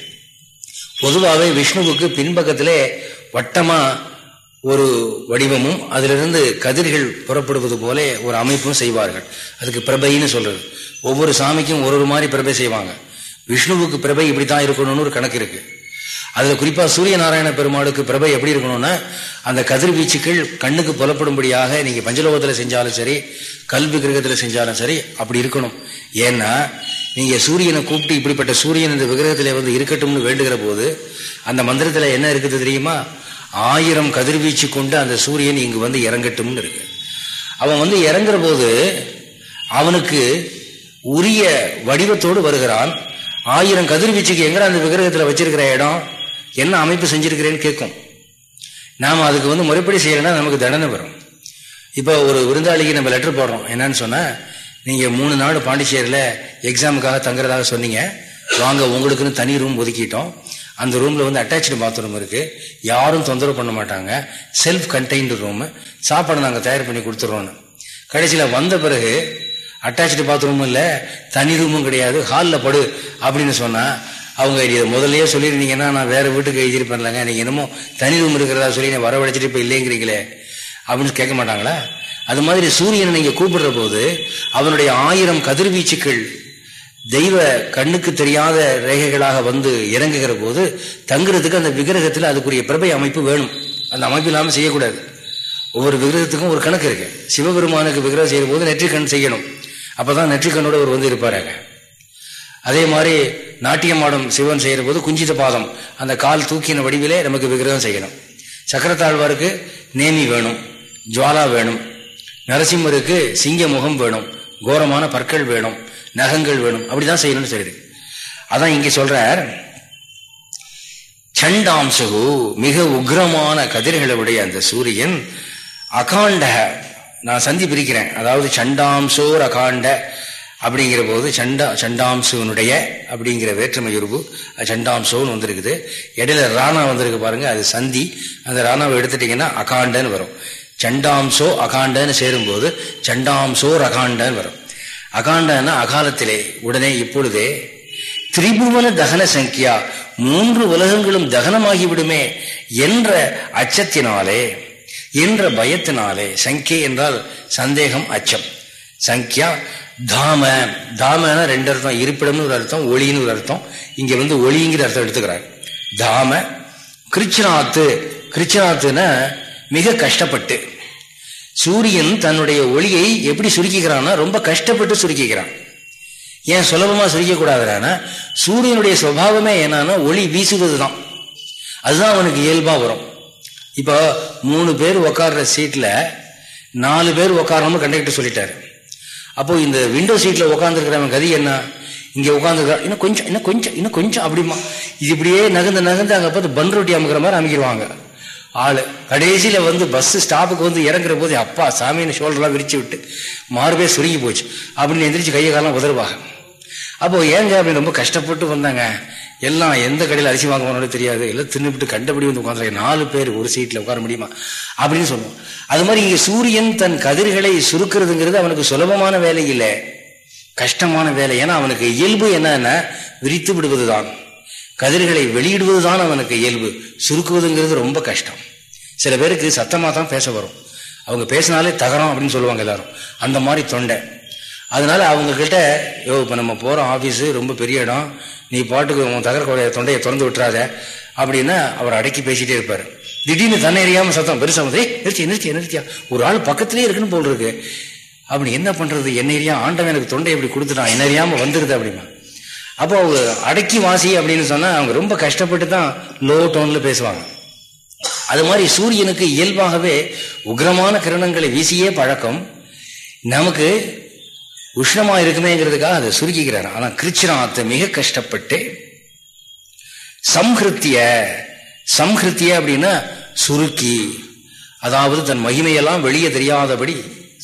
பொதுவாகவே விஷ்ணுவுக்கு பின்பக்கத்திலே வட்டமாக ஒரு வடிவமும் அதிலிருந்து கதிர்கள் புறப்படுவது போல ஒரு அமைப்பும் செய்வார்கள். அதுக்கு பிரபைன்னு சொல்றது. ஒவ்வொரு சாமிக்கும் ஒரு ஒரு மாதிரி பிரபை செய்வாங்க. விஷ்ணுவுக்கு பிரபை இப்படி தான் இருக்கணும்னு ஒரு கணக்கு இருக்குது அதுல குறிப்பா சூரிய நாராயண பெருமாளுக்கு பிரபை எப்படி இருக்கணும்னா அந்த கதிர்வீச்சுக்கள் கண்ணுக்கு புலப்படும்படியாக நீங்க பஞ்சலோகத்துல செஞ்சாலும் சரி கல்வி கிரகத்துல செஞ்சாலும் சரி அப்படி இருக்கணும். ஏன்னா நீங்க சூரியனை கூப்பிட்டு இப்படிப்பட்ட சூரியன் இந்த விக்கிரகத்தில் வந்து இருக்கட்டும்னு வேண்டுகிற போது அந்த மந்திரத்துல என்ன இருக்குது தெரியுமா? ஆயிரம் கதிர்வீச்சு கொண்டு அந்த சூரியன் இங்கு வந்து இறங்கட்டும்னு இருக்கு. அவன் வந்து இறங்குற போது அவனுக்கு உரிய வடிவத்தோடு வருகிறான். ஆயிரம் கதிர்வீச்சுக்கு எங்கடா அந்த விக்கிரகத்துல வச்சிருக்கிற இடம்? என்ன அமைப்பு செஞ்சிருக்கிறேன்னு கேட்கும். நாம் அதுக்கு வந்து முறைப்படி செய்யலைன்னா நமக்கு தண்டனை வரும். இப்போ ஒரு விருந்தாளிக்கு நம்ம லெட்டர் போடுறோம். என்னன்னு சொன்னால் நீங்கள் மூணு நாள் பாண்டிச்சேரியில் எக்ஸாமுக்காக தங்குறதாக சொன்னீங்க. வாங்க உங்களுக்குன்னு தனி ரூம் ஒதுக்கிட்டோம். அந்த ரூமில் வந்து அட்டாச்சு பாத்ரூம் இருக்குது யாரும் தொந்தரவு பண்ண மாட்டாங்க. செல்ஃப் கண்டெய்ன்டு ரூமு சாப்பாடு நாங்கள் தயார் பண்ணி கொடுத்துட்றோன்னு கடைசியில் வந்த பிறகு அட்டாச்சு பாத்ரூமும் இல்லை தனி ரூமும் கிடையாது. ஹாலில் படு அப்படின்னு சொன்னால் அவங்க இதை முதல்லயே சொல்லியிருந்தீங்கன்னா நான் வேற வீட்டுக்கு எழுதியிருப்பேன்லங்க. நீங்க என்னமோ தனி ரூம் இருக்கிறதா சொல்லி நான் வரவழைச்சிட்டு இப்போ இல்லைங்கிறீங்களே அப்படின்னு கேட்க மாட்டாங்களா? அது மாதிரி சூரியனை நீங்க கூப்பிடுற போது அவனுடைய ஆயிரம் கதிர்வீச்சுக்கள் தெய்வ கண்ணுக்கு தெரியாத ரேகைகளாக வந்து இறங்குகிற போது தங்குறதுக்கு அந்த விக்கிரகத்தில் அதுக்குரிய பிரபை அமைப்பு வேணும். அந்த அமைப்பு இல்லாமல் செய்யக்கூடாது. ஒவ்வொரு விக்கிரகத்துக்கும் ஒரு கணக்கு இருக்கு. சிவபெருமானுக்கு விக்கிரகம் செய்யும் போது நெற்றிக்கண் செய்யணும். அப்பதான் நெற்றிக்கண்ணோட அவர் வந்து இருப்பாருங்க. அதே மாதிரி நாட்டியம் ஆடும் சிவன் செய்கிற போது குஞ்சித பாதம். அந்த கால் தூக்கின வடிவிலே நமக்கு விக்கிரகம் செய்யணும். சக்கரத்தாழ்வாருக்கு நேமி வேணும் ஜுவாலா வேணும் நரசிம்மருக்கு சிங்க முகம் வேணும் கோரமான பற்கள் வேணும் நகங்கள் வேணும் அப்படிதான் செய்யணும்னு சொல்லுது. அதான் இங்க சொல்ற சண்டாம்சகு மிக உக்ரமான கதிர்களுடைய அந்த சூரியன் அகாண்ட நான் சந்தி பிரிக்கிறேன். அதாவது சண்டாம்சோர் அகாண்ட அப்படிங்கிற போது சண்டா சண்டாம்சுவனுடைய அப்படிங்கிற வேற்றுமை உருவு சண்டாம்சோன்னு வந்திருக்குது. இடையில ராணா வந்திருக்கு பாருங்க அது சந்தி. அந்த ராணாவை எடுத்துட்டீங்கன்னா அகாண்டன்னு வரும். சண்டாம்சோ அகாண்டன்னு சேரும்போது சண்டாம்சோ ரகாண்டன்னு வரும். அகாண்டன்னா அகாலத்திலே உடனே இப்பொழுதே திரிபுவன தகன சங்கியா மூன்று உலகங்களும் தகனமாகிவிடுமே என்ற அச்சத்தினாலே என்ற பயத்தினாலே சங்கே என்றால் சந்தேகம் அச்சம். சங்கியா தாம தாமனா ரெண்டு அர்த்தம் இருப்பிடம்னு ஒரு அர்த்தம் ஒளின்னு ஒரு அர்த்தம். இங்க வந்து ஒளிங்கிற அர்த்தம் எடுத்துக்கிறார். தாம கிருச்சிநாத்து கிருச்சிநாத்துனா மிக கஷ்டப்பட்டு. சூரியன் தன்னுடைய ஒளியை எப்படி சுருக்கிக்கிறான்னா ரொம்ப கஷ்டப்பட்டு சுருக்கிக்கிறான். ஏன் சுலபமா சுருக்க சூரியனுடைய சுவாவமே என்னன்னா ஒளி வீசுவது தான் அதுதான் அவனுக்கு இயல்பா வரும். இப்போ மூணு பேர் உக்காடுற சீட்ல நாலு பேர் உக்காரணும்னு கண்டக்டர் சொல்லிட்டாரு. அப்போ இந்த விண்டோ சீட்ல உட்காந்துருக்கிறவன் கதி என்ன? இங்க உட்காந்துருக்கா இன்னும் கொஞ்சம் இன்னும் கொஞ்சம் இன்னும் கொஞ்சம் அப்படிமா. இது இப்படியே நகர்ந்து நகர்ந்து அங்க பார்த்து பன் ரொட்டி அமுக்கிற மாதிரி அமைக்கிடுவாங்க. ஆளு கடைசியில வந்து பஸ் ஸ்டாப்புக்கு வந்து இறங்குற போது அப்பா சாமியின் ஷோல்டர்லாம் விரிச்சு விட்டு மார்பே சுருங்கி போச்சு. அப்படின்னு எந்திரிச்சு கையை காலம் உதருவாங்க அப்போ ஏங்க அப்படின்னு ரொம்ப கஷ்டப்பட்டு வந்தாங்க? எல்லாம் எந்த கடையில் அரிசி வாங்க போனோட தெரியாது. எல்லாம் தின்னுபிட்டு கண்டபடி வந்து உட்காந்துருக்க நாலு பேர் ஒரு சீட்டில் உட்கார முடியுமா? அப்படின்னு சொல்லுவோம். அது மாதிரி இங்கே சூரியன் தன் கதிர்களை சுருக்கிறதுங்கிறது அவனுக்கு சுலபமான வேலை இல்லை. கஷ்டமான வேலை. ஏன்னா அவனுக்கு இயல்பு என்னன்னா விரித்து விடுவது தான் கதிர்களை வெளியிடுவதுதான் அவனுக்கு இயல்பு. சுருக்குவதுங்கிறது ரொம்ப கஷ்டம். சில பேருக்கு சத்தமாக தான் பேச வரும். அவங்க பேசினாலே தகரம் அப்படின்னு சொல்லுவாங்க எல்லாரும். அந்த மாதிரி தொண்டை. அதனால அவங்கக்கிட்ட யோ இப்போ நம்ம போகிறோம் ஆஃபீஸு ரொம்ப பெரிய இடம். நீ பாட்டுக்கு உன் தகர தொண்டையை திறந்து விட்டுறாத. அப்படின்னா அவர் அடக்கி பேசிட்டே இருப்பார். திடீர்னு தன்னை அறியாம சத்தம் பெருசா வந்து நிறுத்தி நிறுத்தி நிறுத்தியா ஒரு ஆள் பக்கத்துலேயே இருக்குன்னு போல் இருக்கு. அப்படி என்ன பண்றது? என்ன அறியா ஆண்டவன் எனக்கு தொண்டை எப்படி கொடுத்துட்டான்? என்ன அறியாம வந்துருது அப்படிமா. அப்போ அவங்க அடக்கி வாசி அப்படின்னு சொன்னா அவங்க ரொம்ப கஷ்டப்பட்டு தான் லோ டோன்ல பேசுவாங்க. அது மாதிரி சூரியனுக்கு இயல்பாகவே உக்ரமான கிரணங்களை வீசியே பழக்கம். நமக்கு உஷ்ணமா இருக்குமேங்கிறதுக்காக அதை சுருக்கிக்கிறார். ஆனா கிருச்சிராத்த மிக கஷ்டப்பட்டு சம்ஹிருத்திய சம்ஹிருத்திய அப்படின்னா சுருக்கி அதாவது தன் மகிமையெல்லாம் வெளியே தெரியாதபடி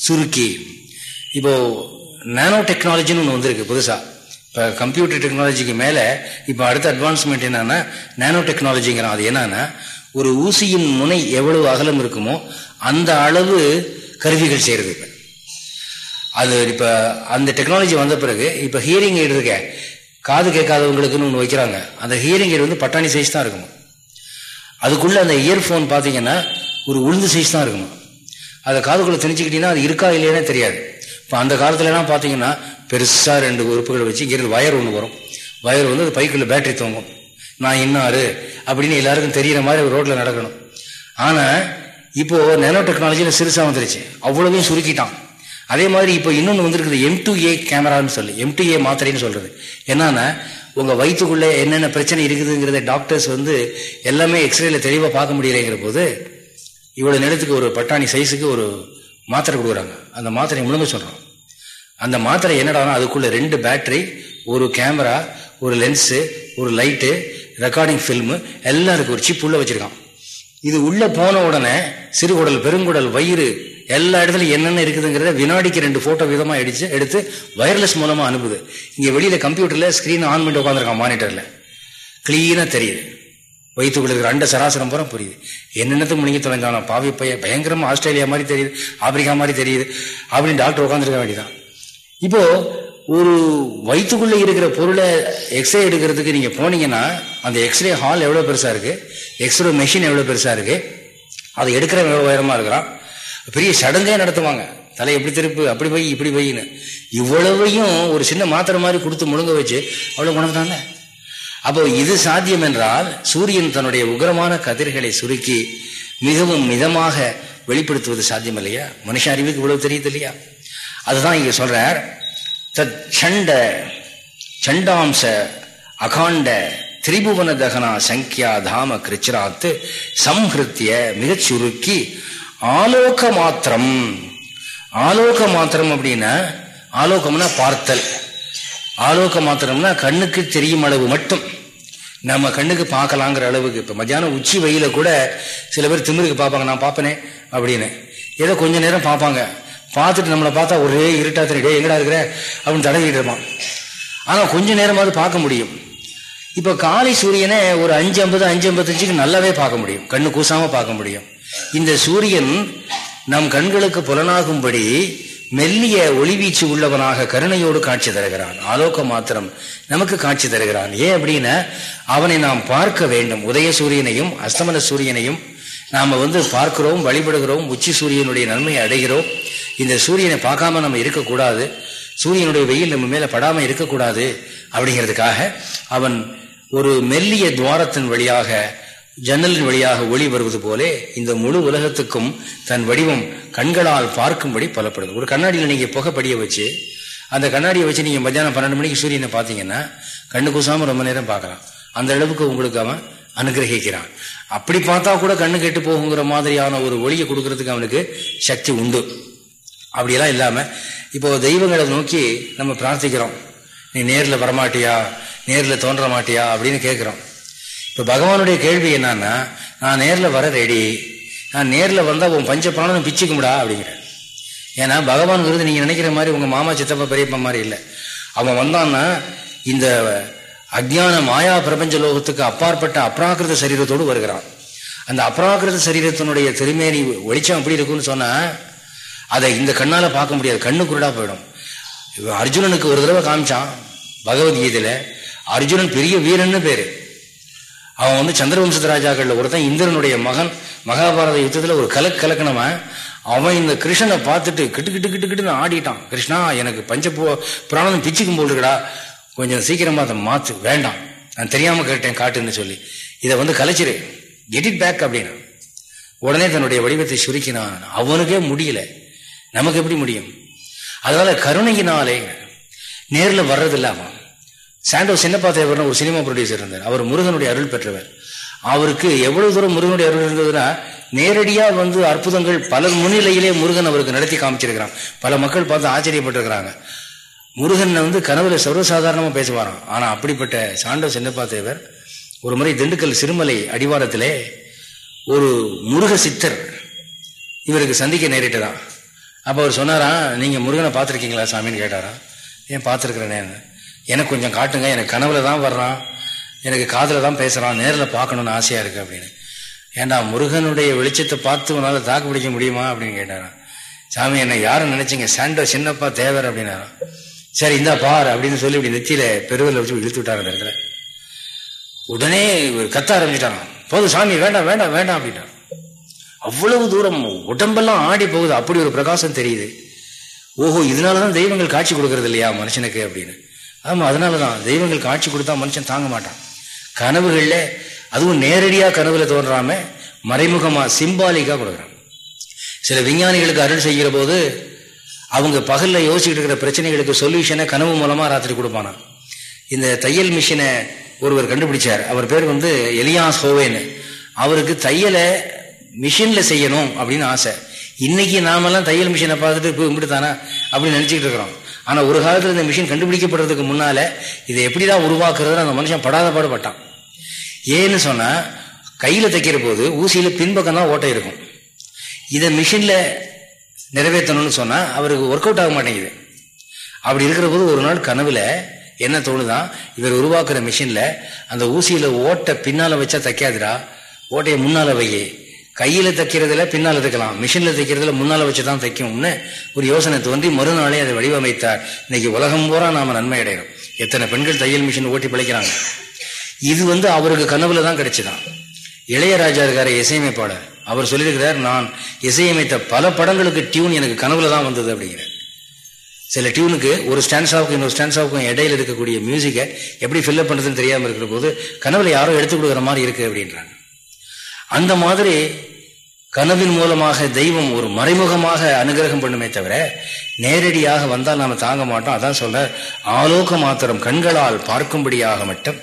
சுருக்கி. இப்போ நானோ டெக்னாலஜின்னு ஒன்று வந்திருக்கு புதுசாக இப்போ கம்ப்யூட்டர் டெக்னாலஜிக்கு மேலே இப்போ அடுத்த அட்வான்ஸ்மெண்ட் என்னன்னா நானோ டெக்னாலஜிங்கிறான். அது என்னன்னா ஒரு ஊசியின் முனை எவ்வளவு அகலம் இருக்குமோ அந்த அளவு கருவிகள் செய்கிறது இப்போ. அது இப்போ அந்த டெக்னாலஜி வந்த பிறகு இப்போ ஹியரிங் எய்டு இருக்க காது கேட்காதவங்களுக்குன்னு ஒன்று வைக்கிறாங்க. அந்த ஹியரிங் எய்டு வந்து பட்டாணி சைஸ் தான் இருக்கும் அதுக்குள்ளே அந்த இயர்ஃபோன் பார்த்தீங்கன்னா ஒரு உளுந்து சைஸ் தான் இருக்கணும். அதை காதுக்குள்ளே திணிச்சிக்கிட்டிங்கன்னா அது இருக்கா இல்லையானே தெரியாது. இப்போ அந்த காலத்துலலாம் பார்த்தீங்கன்னா பெருசாக ரெண்டு உறுப்புகளை வச்சு இங்கிருந்து வயர் ஒன்று வரும். வயர் வந்து அது பைக்குள்ள பேட்டரி தூங்கும். நான் இன்னாரு? அப்படின்னு எல்லாருக்கும் தெரிகிற மாதிரி ரோட்டில் நடக்கணும். ஆனால் இப்போது நேனோ டெக்னாலஜியில் சிறுசாக வந்துருச்சு. அவ்வளோவையும் சுருக்கிட்டான். அதே மாதிரி இப்போ இன்னொன்று வந்துருக்குது எம் டு ஏ கேமரான்னு சொல்லி. எம் டு ஏ மாத்திரைன்னு சொல்கிறது என்னன்னா உங்கள் வயிற்றுக்குள்ளே என்னென்ன பிரச்சனை இருக்குதுங்கிறத டாக்டர்ஸ் வந்து எல்லாமே எக்ஸ்ரேல தெளிவாக பார்க்க முடியலைங்கிற போது இவ்வளோ நேரத்துக்கு ஒரு பட்டாணி சைஸுக்கு ஒரு மாத்திரை கொடுக்குறாங்க. அந்த மாத்திரை முழுங்க சொல்கிறோம் அந்த மாத்திரை என்னடா அதுக்குள்ளே ரெண்டு பேட்டரி ஒரு கேமரா ஒரு லென்ஸு ஒரு லைட்டு ரெக்கார்டிங் ஃபில்மு எல்லாம் இருக்குது ஒரு சிப் உள்ளே வச்சுருக்கான். இது உள்ளே போன உடனே சிறுகுடல் பெருங்குடல் வயிறு எல்லா இடத்துலையும் என்னென்ன இருக்குதுங்கிறத வினாடிக்கு ரெண்டு போட்டோ விதமாக அடிச்சு எடுத்து வயர்லெஸ் மூலமாக அனுப்புது. இங்கே வெளியில் கம்ப்யூட்டரில் ஸ்க்ரீன் ஆன் பண்ணி உட்காந்துருக்கான் மானிட்டரில் கிளீனாக தெரியுது. வயிற்றுக்குள்ள இருக்கிற அண்ட சராசரம் பூரா புரியுது. என்னென்னத்தை முடிங்க தொலைஞ்சானா பாவி பையன் பயங்கரமாக ஆஸ்திரேலியா மாதிரி தெரியுது ஆப்பிரிக்கா மாதிரி தெரியுது அப்படின்னு டாக்டர் உட்காந்துருக்க வேண்டியதான் இப்போ ஒரு வயிற்றுக்குள்ளே இருக்கிற பொருளை எக்ஸ்ரே எடுக்கிறதுக்கு நீங்கள் போனீங்கன்னா அந்த எக்ஸ்ரே ஹால் எவ்வளோ பெருசாக இருக்குது எக்ஸ்ரே மெஷின் எவ்வளோ பெருசாக இருக்குது அதை எடுக்கிற எவ்வளோ உயரமாக இருக்கிறான். பெரிய சடங்கே நடத்துவாங்க. தலை எப்படி திருப்பு அப்படி போய் இப்படி போயின்னு இவ்வளவையும் ஒரு சின்ன மாத்திரை மாதிரி கொடுத்து முழுங்க வச்சு அவ்வளோ குணத்துனாங்க அப்போ இது சாத்தியம் என்றால் சூரியன் தன்னுடைய உகரமான கதிர்களை சுருக்கி மிகவும் மிதமாக வெளிப்படுத்துவது சாத்தியம் இல்லையா? மனுஷ அறிவுக்கு இவ்வளவு தெரியுது இல்லையா? அதுதான் இங்க சொல்றார். தத் சண்ட சண்டாம்ச அகாண்ட திரிபுவன தகனா சங்கியா தாம கிருச்சிராத்து சம்ஹிருத்திய மிகச் சுருக்கி ஆலோக மாத்திரம் ஆலோக மாத்திரம் அப்படின்னா ஆலோகம்னா பார்த்தல். ஆலோக மாத்திரம்னா கண்ணுக்கு தெரியும் அளவு மட்டும். நம்ம கண்ணுக்கு பார்க்கலாங்கிற அளவுக்கு. இப்போ மத்தியானம் உச்சி வெயில கூட சில பேர் திமிருக்கு பார்ப்பாங்க நான் பார்ப்பனே அப்படின்னு. ஏதோ கொஞ்ச நேரம் பார்ப்பாங்க. பார்த்துட்டு நம்மளை பார்த்தா ஒரே இருட்டா தெரியும் எங்கடா இருக்கிற? அப்படின்னு தடவிட்டு இருப்பான். ஆனால் கொஞ்ச நேரமாவது பார்க்க முடியும். இப்போ காலை சூரியனை ஒரு அஞ்சு ஐம்பது அஞ்சு ஐம்பத்தஞ்சுக்கு நல்லாவே பார்க்க முடியும். கண்ணு கூசாமல் பார்க்க முடியும். இந்த சூரியன் நம் கண்களுக்கு புலனாகும்படி மெல்லிய ஒளிவீச்சு உள்ளவனாக கருணையோடு காட்சி தருகிறான். ஆலோக மாத்திரம் நமக்கு காட்சி தருகிறான். ஏன் அப்படின்னா அவனை நாம் பார்க்க வேண்டும். உதய சூரியனையும் அஸ்தமன சூரியனையும் நாம வந்து பார்க்கிறோம் வழிபடுகிறோம் உச்சி சூரியனுடைய நன்மையை அடைகிறோம். இந்த சூரியனை பார்க்காம நம்ம இருக்கக்கூடாது. சூரியனுடைய வெயில் நம்ம மேல படாம இருக்கக்கூடாது. அப்படிங்கிறதுக்காக அவன் ஒரு மெல்லிய துவாரத்தின் வழியாக ஜன்னலின் வழியாக ஒளி வருவது போலே இந்த முழு உலகத்துக்கும் தன் வடிவம் கண்களால் பார்க்கும்படி பலப்படுது. ஒரு கண்ணாடியில் நீங்க புகைப்படிய வச்சு அந்த கண்ணாடியை வச்சு நீங்க மத்தியானம் பன்னெண்டு மணிக்கு சூரியனை பார்த்தீங்கன்னா கண்ணு கூசாம ரொம்ப நேரம் பார்க்கலாம். அந்த அளவுக்கு உங்களுக்கு அவன் அனுகிரகிக்கிறான். அப்படி பார்த்தா கூட கண்ணு கெட்டு போகுங்கிற மாதிரியான ஒரு ஒளியை கொடுக்கறதுக்கு அவனுக்கு சக்தி உண்டு. அப்படியெல்லாம் இல்லாம இப்போ தெய்வங்களை நோக்கி நம்ம பிரார்த்திக்கிறோம். நீ நேரில் வரமாட்டியா? நேரில் தோன்ற மாட்டியா அப்படின்னு கேட்குறோம் இப்போ பகவானுடைய கேள்வி என்னன்னா நான் நேரில் வர ரெடி நான் நேரில் வந்தால் உன் பஞ்ச பிராணம் பிச்சுக்கும்டா அப்படிங்கிறேன் ஏன்னா பகவான்ங்கிறது நீங்கள் நினைக்கிற மாதிரி உங்கள் மாமா சித்தப்பா பெரியப்பா மாதிரி இல்லை. அவன் வந்தான்னா இந்த அஜ்ஞான மாயா பிரபஞ்ச லோகத்துக்கு அப்பாற்பட்ட அப்ராக்கிருத சரீரத்தோடு வருகிறான். அந்த அப்ராக்கிருத சரீரத்தினுடைய திருமேனி வெளிச்சம் எப்படி இருக்குன்னு சொன்னால் அதை இந்த கண்ணால் பார்க்க முடியாது. கண்ணு குருடா போயிடும். அர்ஜுனனுக்கு ஒரு தடவை காமிச்சான் பகவத்கீதையில். அர்ஜுனன் பெரிய வீரன்னு பேர். அவன் வந்து சந்திரவம்சத்து ராஜாக்கள்ல ஒருத்தன் இந்திரனுடைய மகன். மகாபாரத யுத்தத்துல ஒரு கலக்கு கலக்கணமா அவன் இந்த கிருஷ்ணனை பார்த்துட்டு கிட்டு கிட்டு கிட்டு கிட்டுன்னு ஆடிட்டான். கிருஷ்ணா எனக்கு பஞ்ச புராணம் பிச்சுக்கும் போட்டுக்கடா கொஞ்சம் சீக்கிரமா அதை மாத்து. வேண்டாம். நான் தெரியாம கேட்டேன் காட்டுன்னு சொல்லி. இதை வந்து கலைச்சிரு. கெட் இட் பேக் அப்படின்னா. உடனே தன்னுடைய வடிவத்தை சுருக்கினான். அவனுக்கே முடியல. நமக்கு எப்படி முடியும்? அதனால கருணையினாலே நேரில் வர்றதில்ல அவன். சாண்டோ சின்னப்பா தேவர்னு ஒரு சினிமா ப்ரொடியூசர் இருந்தார். அவர் முருகனுடைய அருள் பெற்றவர். அவருக்கு எவ்வளவு தூரம் முருகனுடைய அருள் இருந்ததுன்னா நேரடியா வந்து அற்புதங்கள் பல முன்னிலையிலே முருகன் அவருக்கு நடத்தி காமிச்சிருக்கிறான். பல மக்கள் பார்த்து ஆச்சரியப்பட்டிருக்கிறாங்க. முருகன் வந்து கனவுல சர்வசாதாரணமா பேசுவாராம். ஆனா அப்படிப்பட்ட சாண்டோ சின்னப்பா தேவர் ஒரு முறை திண்டுக்கல் சிறுமலை அடிவாரத்திலே ஒரு முருக சித்தர் இவருக்கு சந்திக்க நேரிட்டதான் அப்போ அவர் சொன்னாரா நீங்கள் முருகனை பார்த்துருக்கீங்களா சாமின்னு கேட்டாராம். ஏன் பார்த்துருக்குறேனே எனக்கு கொஞ்சம் காட்டுங்க. எனக்கு கனவுல தான் வர்றான். எனக்கு காதில் தான் பேசுகிறான் நேரில் பார்க்கணும்னு ஆசையாக இருக்குது அப்படின்னு. ஏண்டா முருகனுடைய வெளிச்சத்தை பார்த்து உன்னால் தாக்கு பிடிக்க முடியுமா அப்படின்னு கேட்டாரான் சாமி என்னை யாரும் நினைச்சிங்க? சாண்டோ சின்னப்பா தேவர் அப்படின்னாரான் சரி இந்தா பார் அப்படின்னு சொல்லி இப்படி நெத்தியில பெருவில் வச்சு இழுத்து விட்டாங்க அந்த இடத்துல. உடனே கத்த ஆரம்பிச்சிட்டாராம். போதும் சாமி வேண்டாம் வேண்டாம் வேண்டாம் அப்படின்னா அவ்வளவு தூரம் உடம்பெல்லாம் ஆடி போகுது. அப்படி ஒரு பிரகாசம் தெரியுது. ஓஹோ இதனாலதான் தெய்வங்கள் காட்சி கொடுக்கறது இல்லையா மனுஷனுக்கு அப்படின்னு. ஆமாம் அதனால தான் தெய்வங்களுக்கு ஆட்சி கொடுத்தா மனுஷன் தாங்க மாட்டான். கனவுகளில் அதுவும் நேரடியாக கனவுல தோன்றாம மறைமுகமாக சிம்பாலிக்காக கொடுக்குறான். சில விஞ்ஞானிகளுக்கு அருள் செய்கிற போது அவங்க பகலில் யோசிச்சுட்டு இருக்கிற பிரச்சனைகளுக்கு சொல்யூஷனை கனவு மூலமாக ராத்திரி கொடுப்பானா இந்த தையல் மிஷினை ஒருவர் கண்டுபிடிச்சார். அவர் பேர் வந்து எலியாஸ் ஹோவேன்னு. அவருக்கு தையலை மிஷினில் செய்யணும் அப்படின்னு ஆசை. இன்னைக்கு நாமெல்லாம் தையல் மிஷினை பார்த்துட்டு இப்போ இப்படி தானே அப்படின்னு நினச்சிக்கிட்டு இருக்கிறோம். ஆனா ஒரு காலத்துல இந்த மிஷின் கண்டுபிடிக்கப்படுறதுக்கு முன்னால இதை எப்படிதான் உருவாக்குறதுன்னு அந்த மனுஷன் படாத பாடுபட்டான். ஏன்னு சொன்னா கையில தைக்கிற போது ஊசியில பின்பக்கம் தான் ஓட்டை இருக்கும். இதை மிஷின்ல நிறைவேற்றணும்னு சொன்னா அவருக்கு ஒர்க் அவுட் ஆக மாட்டேங்குது. அப்படி இருக்கிற போது ஒரு நாள் கனவுல என்ன தோணுதான் இவர் உருவாக்குற மிஷின்ல அந்த ஊசியில ஓட்டை பின்னால வச்சா தைக்காதுரா ஓட்டையை முன்னால வையே. கையில் தைக்கிறதுல பின்னால் தைக்கலாம். மிஷினில் தைக்கிறதுல முன்னால் வச்சு தான் தைக்கும்னு ஒரு யோசனை தோன்றி மறுநாளே அதை வடிவமைத்தார். இன்னைக்கு உலகம் பூரா நாம் நன்மை அடைகிறோம் எத்தனை பெண்கள் தையல் மிஷின் ஓட்டி பிழைக்கிறாங்க? இது வந்து அவருக்கு கனவுல தான் கிடைச்சிதான். இளையராஜா இருக்கார இசையமைப்பாளர். அவர் சொல்லியிருக்கிறார் நான் இசையமைத்த பல படங்களுக்கு டியூன் எனக்கு கனவுல தான் வந்தது அப்படிங்கிற சில டியூனுக்கு ஒரு ஸ்டான்ஸாவுக்கும் இன்னொரு ஸ்டான்ஸாவுக்கும் இடையில இருக்கக்கூடிய மியூசிக்கை எப்படி ஃபில்லப் பண்ணுறதுன்னு தெரியாமல் இருக்கிற போது கனவுல யாரோ எடுத்து கொடுக்குற மாதிரி இருக்கு அப்படின்றாங்க. அந்த மாதிரி கனவின் மூலமாக தெய்வம் ஒரு மறைமுகமாக அனுகிரகம் பண்ணுமே தவிர நேரடியாக வந்தால் நாம் தாங்க மாட்டோம். அதான் சொல்ல ஆலோக மாத்திரம் கண்களால் பார்க்கும்படியாக மட்டும்.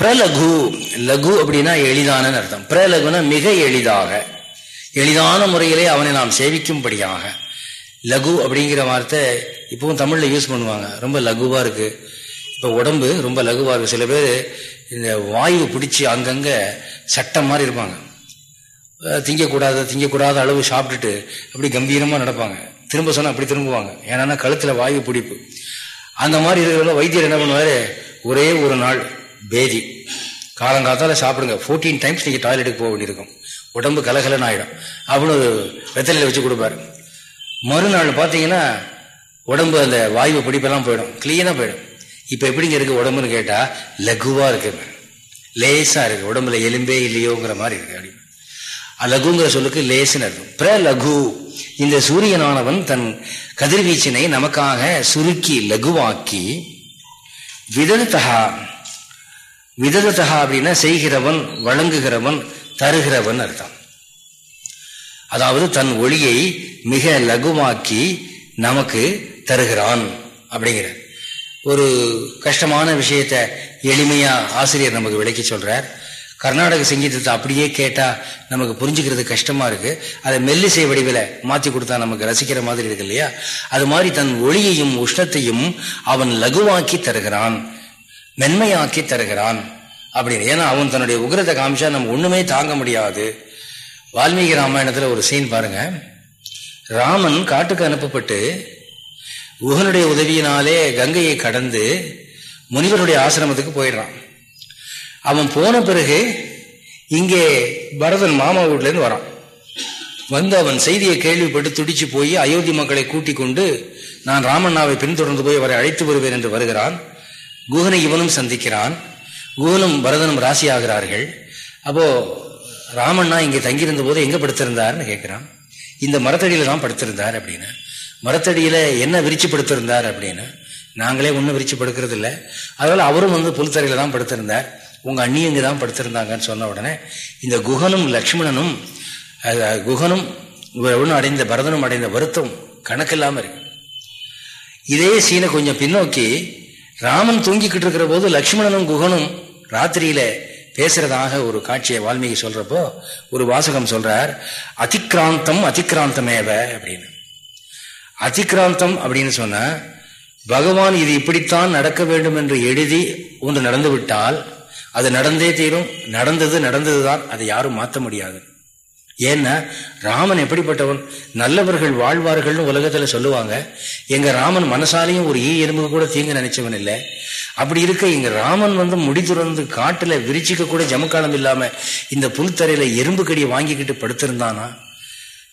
பிரலகு லகு அப்படின்னா எளிதான அர்த்தம். பிரலகுனா மிக எளிதாக எளிதான முறையிலே அவனை நாம் சேவிக்கும்படியாக. லகு அப்படிங்கிற வார்த்தை இப்பவும் தமிழில் யூஸ் பண்ணுவாங்க. ரொம்ப லகுவாக இருக்குது இப்போ உடம்பு ரொம்ப லகுவாக இருக்குது சில பேர் இந்த வாயு பிடிச்சி அங்கங்கே சட்டம் மாதிரி இருப்பாங்க. திங்கக்கூடாது திங்கக்கூடாத அளவு சாப்பிட்டுட்டு அப்படி கம்பீரமாக நடப்பாங்க. திரும்ப சொன்னால் அப்படி திரும்புவாங்க. ஏன்னா கழுத்தில் வாயு பிடிப்பு. அந்த மாதிரி இருக்கிறவங்க வைத்தியர் என்ன பண்ணுவார்? ஒரே ஒரு நாள் பேதி. காலங்காத்தால சாப்பிடுங்க. ஃபோர்டீன் டைம்ஸ் நீங்கள் டாய்லெட்டுக்கு போக வேண்டியிருக்கும். உடம்பு கலகலன்னு ஆகிடும் அப்படின்னு வெத்தலையில் வச்சு கொடுப்பாரு. மறுநாள் பார்த்தீங்கன்னா உடம்பு அந்த வாயு பிடிப்பெல்லாம் போயிடும். கிளீனாக போயிடும். இப்போ எப்படிங்க இருக்கு உடம்புன்னு கேட்டால் லகுவாக இருக்குது லேசாக இருக்குது உடம்புல எலும்பே இல்லையோங்கிற மாதிரி இருக்குது அப்படி லகுங்கிற சொல்லுக்கு லேசுன்னு அர்த்தம். பிர லகு இந்த சூரியனானவன் தன் கதிர்வீச்சினை நமக்காக சுருக்கி லகுவாக்கி விததா விததா அப்படின்னா செய்கிறவன் வழங்குகிறவன் தருகிறவன் அர்த்தம். அதாவது தன் ஒளியை மிக லகுவாக்கி நமக்கு தருகிறான் அப்படிங்கிற. ஒரு கஷ்டமான விஷயத்த எளிமையா ஆசிரியர் நமக்கு விளக்கி சொல்றார். கர்நாடக சங்கீதத்தை அப்படியே கேட்டால் நமக்கு புரிஞ்சுக்கிறது கஷ்டமாக இருக்குது அதை மெல்லிசை வடிவில் மாற்றி கொடுத்தா நமக்கு ரசிக்கிற மாதிரி இருக்கு இல்லையா? அது மாதிரி தன் ஒளியையும் உஷ்ணத்தையும் அவன் லகுவாக்கி தருகிறான். மென்மையாக்கி தருகிறான். அப்படின்னு. ஏன்னா அவன் தன்னுடைய உகிரத்தை காமிச்சா நம்ம ஒன்றுமே தாங்க முடியாது. வால்மீகி ராமாயணத்தில் ஒரு சீன் பாருங்க. ராமன் காட்டுக்கு அனுப்பப்பட்டு குகனுடைய உதவியினாலே கங்கையை கடந்து முனிவருடைய ஆசிரமத்துக்கு போயிடுறான். அவன் போன பிறகு இங்கே பரதன் மாமா வீட்டிலேருந்து வரான். வந்து அவன் செய்தியை கேள்விப்பட்டு துடிச்சு போய் அயோத்தி மக்களை கூட்டிக் கொண்டு நான் ராமண்ணாவை பின்தொடர்ந்து போய் அவரை அழைத்து வருவேன் என்று வருகிறான். குகனை இவனும் சந்திக்கிறான். குகனும் பரதனும் ராசி ஆகிறார்கள் அப்போ ராமண்ணா இங்கே தங்கியிருந்த போது எங்கே படுத்திருந்தார்னு கேட்குறான். இந்த மரத்தடியில் தான் படுத்திருந்தார் அப்படின்னு. மரத்தடியில் என்ன விரிச்சு படுத்திருந்தார் அப்படின்னு. நாங்களே ஒன்றும் விரிச்சு படுக்கிறது இல்லை அதனால் அவரும் வந்து புல்தரையில தான் படுத்திருந்தார். உங்கள் அண்ணி இங்கே தான் படுத்திருந்தாங்கன்னு சொன்ன உடனே இந்த குகனும் லக்ஷ்மணனும் குகனும் அடைந்த பரதனும் அடைந்த வருத்தம் கணக்கில்லாமல் இருக்கு. இதே சீனை கொஞ்சம் பின்னோக்கி ராமன் தூங்கிக்கிட்டு இருக்கிற போது லக்ஷ்மணனும் குகனும் ராத்திரியில பேசுறதாக ஒரு காட்சியை வால்மீகி சொல்றப்போ ஒரு வாசகம் சொல்றார் அதிக்ராந்தம் அதிக்ராந்தமேவ அப்படின்னு. அதிக்ராந்தம் அப்படின்னு சொன்ன பகவான் இது இப்படித்தான் நடக்க வேண்டும் என்று எழுதி ஒன்று நடந்து விட்டால் அது நடந்தே தீரும். நடந்தது நடந்ததுதான். அதை யாரும் மாற்ற முடியாது. ஏன்னா ராமன் எப்படிப்பட்டவன்? நல்லவர்கள் வாழ்வார்கள்னு உலகத்தில் சொல்லுவாங்க. எங்கள் ராமன் மனசாலையும் ஒரு ஈ எறும்பு கூட தீங்கு நினைச்சவன் இல்லை. அப்படி இருக்க எங்கள் ராமன் வந்து முடிதுறந்து காட்டில் விரிச்சிக்க கூட ஜமக்காலம் இல்லாமல் இந்த புல்தரையில் எறும்பு கடியை வாங்கிக்கிட்டு படுத்திருந்தானா?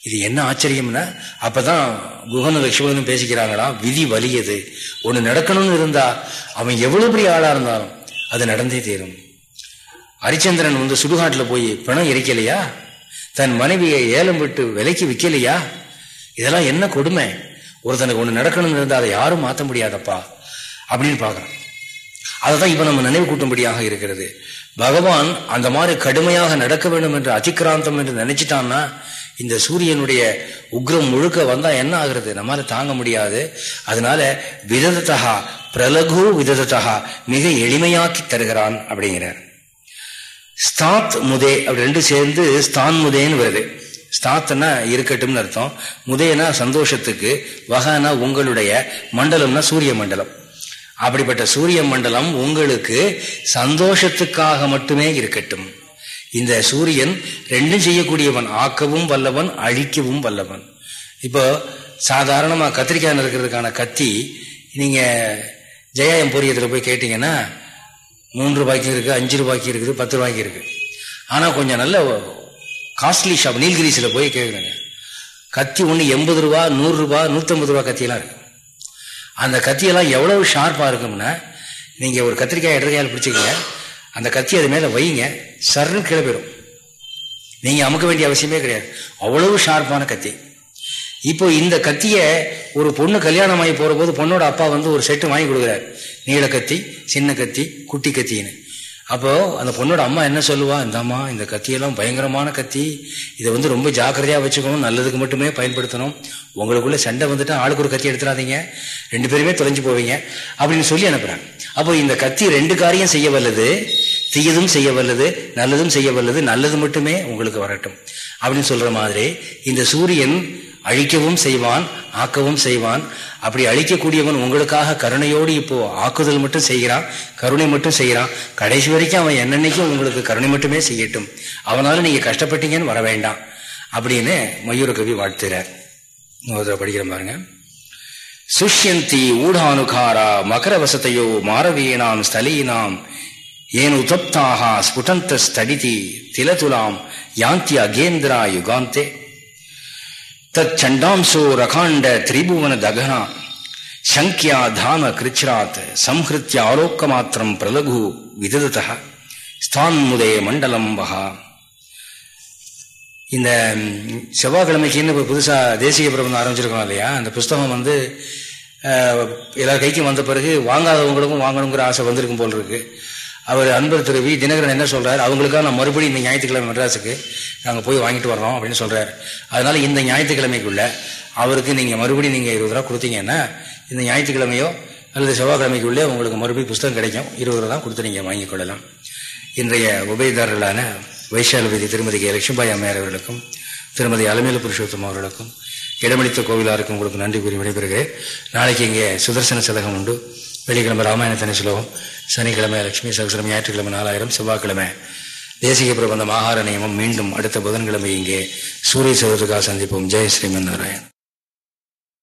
இது என்ன ஆச்சரியம்னா அப்பதான் குகனும் லட்சுமணனும் பேசிக்கிறாங்களா? விதி வலியது. ஒன்று நடக்கணும்னு இருந்தா அவன் எவ்வளோ பெரிய ஆளாக இருந்தாலும் அது நடந்தே தீரும். ஹரிச்சந்திரன் வந்து சுடுகாட்டில் போய் பணம் எரிக்கலையா? தன் மனைவியை ஏலம் விட்டு விலைக்கு விற்கலையா இதெல்லாம் என்ன கொடுமை? ஒருத்தனுக்கு ஒன்று நடக்கணும்னு இருந்தால் அதை யாரும் மாற்ற முடியாதப்பா. அப்படின்னு பார்க்குறான். அதை தான் இப்போ நம்ம நினைவு கூட்டும்படியாக இருக்கிறது. பகவான் அந்த மாதிரி கடுமையாக நடக்க வேண்டும் என்று அதிக்கிராந்தம் என்று நினைச்சிட்டான்னா இந்த சூரியனுடைய உக்ரம் முழுக்க வந்தா என்ன ஆகுறது? நம்மளால தாங்க முடியாது. அதனால விததத்தகா பிரலகு விததத்தகா மிக எளிமையாக்கி தருகிறான் அப்படிங்கிறார். ஸ்தாத் முதே அப்படி ரெண்டு சேர்ந்து ஸ்தான் முதேன்னு வருது. ஸ்தாத்னா இருக்கட்டும்னு அர்த்தம். முதேனா சந்தோஷத்துக்கு வகனா உங்களுடைய மண்டலம்னா சூரிய மண்டலம். அப்படிப்பட்ட சூரிய மண்டலம் உங்களுக்கு சந்தோஷத்துக்காக மட்டுமே இருக்கட்டும். இந்த சூரியன் ரெண்டும் செய்யக்கூடியவன் ஆக்கவும் வல்லவன் அழிக்கவும் வல்லவன். இப்போ சாதாரணமாக கத்திரிக்காய் இருக்கிறதுக்கான கத்தி நீங்கள் ஜெயா எம்போரியத்தில் போய் கேட்டிங்கன்னா மூன்று ரூபாய்க்கு இருக்குது அஞ்சு ரூபாய்க்கு இருக்குது பத்து ரூபாய்க்கு இருக்குது ஆனால் கொஞ்சம் நல்ல காஸ்ட்லி ஷாப் நீல்கிரிஸில் போய் கேட்குறேங்க கத்தி ஒன்று எண்பது ரூபா நூறுரூபா நூற்றம்பது ரூபா கத்தியெல்லாம் இருக்கு. அந்த கத்தியெல்லாம் எவ்வளவு ஷார்ப்பாக இருக்கும்னா நீங்கள் ஒரு கத்திரிக்காய் இடக்கையால் பிடிச்சிக்கங்க. அந்த கத்தி அது மேலே வைங்க சர்னு கிளம்பிடும் நீங்கள் அமுக்க வேண்டிய அவசியமே கிடையாது. அவ்வளவு ஷார்ப்பான கத்தி. இப்போ இந்த கத்திய ஒரு பொண்ணு கல்யாணம் ஆகி போற போது பொண்ணோட அப்பா வந்து ஒரு செட்டு வாங்கி கொடுக்குறாரு. நீள கத்தி சின்ன கத்தி குட்டி கத்தின்னு. அப்போ அந்த பொண்ணோட அம்மா என்ன சொல்லுவா? இந்த அம்மா இந்த கத்தியெல்லாம் பயங்கரமான கத்தி. இதை வந்து ரொம்ப ஜாக்கிரதையா வச்சுக்கணும் நல்லதுக்கு மட்டுமே பயன்படுத்தணும். உங்களுக்குள்ள சண்டை வந்துட்டு ஆளுக்கு ஒரு கத்தி எடுத்துடாதீங்க ரெண்டு பேருமே தொலைஞ்சு போவீங்க. அப்படின்னு சொல்லி அனுப்புறாங்க. அப்போ இந்த கத்தி ரெண்டு காரியம் செய்ய வல்லது. தீயதும் செய்ய வல்லது. நல்லதும் செய்ய வல்லது. நல்லது மட்டுமே உங்களுக்கு வரட்டும். அப்படின்னு சொல்ற மாதிரி இந்த சூரியன் அழிக்கவும் செய்வான் ஆக்கவும் செய்வான். அப்படி அழிக்கக்கூடியவன் உங்களுக்காக கருணையோடு இப்போ ஆக்குதல் மட்டும் செய்கிறான் கருணை மட்டும் செய்கிறான். கடைசி வரைக்கும் அவன் என்னென்னைக்கும் உங்களுக்கு கருணை மட்டுமே செய்யட்டும். அவனால நீங்க கஷ்டப்பட்டீங்கன்னு வர வேண்டாம். அப்படின்னு மயூர கவி வாழ்த்துறார். படிக்கிற பாருங்க. சுஷ்யந்தி ஊடானுகாரா மகர வசத்தையோ மாரவீனாம் ஸ்தலீனாம். ஏன் உதப்தாக ஸ்புடந்த ஸ்தடிதி திலதுலாம். யாந்தி அகேந்திரா யுகாந்தே. தத் சண்டாம்சோ ரகாண்ட திரிபுவன தகனா சங்கியா தாம கிருச்சிராத் சம்ஹிருத்திய ஆலோக்க மாத்திரம் பிரலகு விததத ஸ்தான்முதே மண்டலம் வகா இந்த செவ்வாய்க்கிழமைக்குன்னு இப்போ புதுசாக தேசிய பிரபந்தம் ஆரம்பிச்சிருக்கோம் இல்லையா? அந்த புஸ்தகம் வந்து எல்லா கைக்கும் வந்த பிறகு வாங்காதவங்களுக்கும் வாங்கணுங்கிற ஆசை வந்திருக்கும் போல் இருக்குது அவர் அன்பர் திரு வி. தினகரன் என்ன சொல்கிறார் அவங்களுக்காக நான் மறுபடியும் இந்த ஞாயிற்றுக்கிழமை மெட்ராஸுக்கு நாங்கள் போய் வாங்கிட்டு வர்றோம் அப்படின்னு சொல்கிறார் அதனால் இந்த ஞாயிற்றுக்கிழமைக்குள்ள அவருக்கு நீங்கள் மறுபடியும் நீங்கள் இருபது ரூபா கொடுத்தீங்கன்னா இந்த ஞாயிற்றுக்கிழமையோ அல்லது செவ்வாய்க்கிழமைக்குள்ளே உங்களுக்கு மறுபடியும் புஸ்தகம் கிடைக்கும். இருபது ரூபா கொடுத்து நீங்கள் வாங்கிக் கொள்ளலாம். இன்றைய உபயதாரர்களான வைஷாலபதி திருமதி கே. லட்சுமிபாய் அம்மையார் அவர்களுக்கும் திருமதி அலமேல புருஷோத்தம் அவர்களுக்கும் இடமளித்த கோவிலாருக்கும் உங்களுக்கு நன்றி கூறி விடைபெறுகிறேன். நாளைக்கு இங்கே சுதர்சன சதகம் உண்டு. வெள்ளிக்கிழமை ராமாயண தனி சுலோகம் சனிக்கிழமை லட்சுமி சகசரம் ஞாயிற்றுக்கிழமை நாலாயிரம் செவ்வாய்க்கிழமை. தேசிய பிரபந்தம் ஆகார நியமம் மீண்டும் அடுத்த புதன்கிழமை இங்கே. சூரிய சதுர்த்துக்காக சந்திப்போம். ஜெய் ஸ்ரீமன் நாராயண்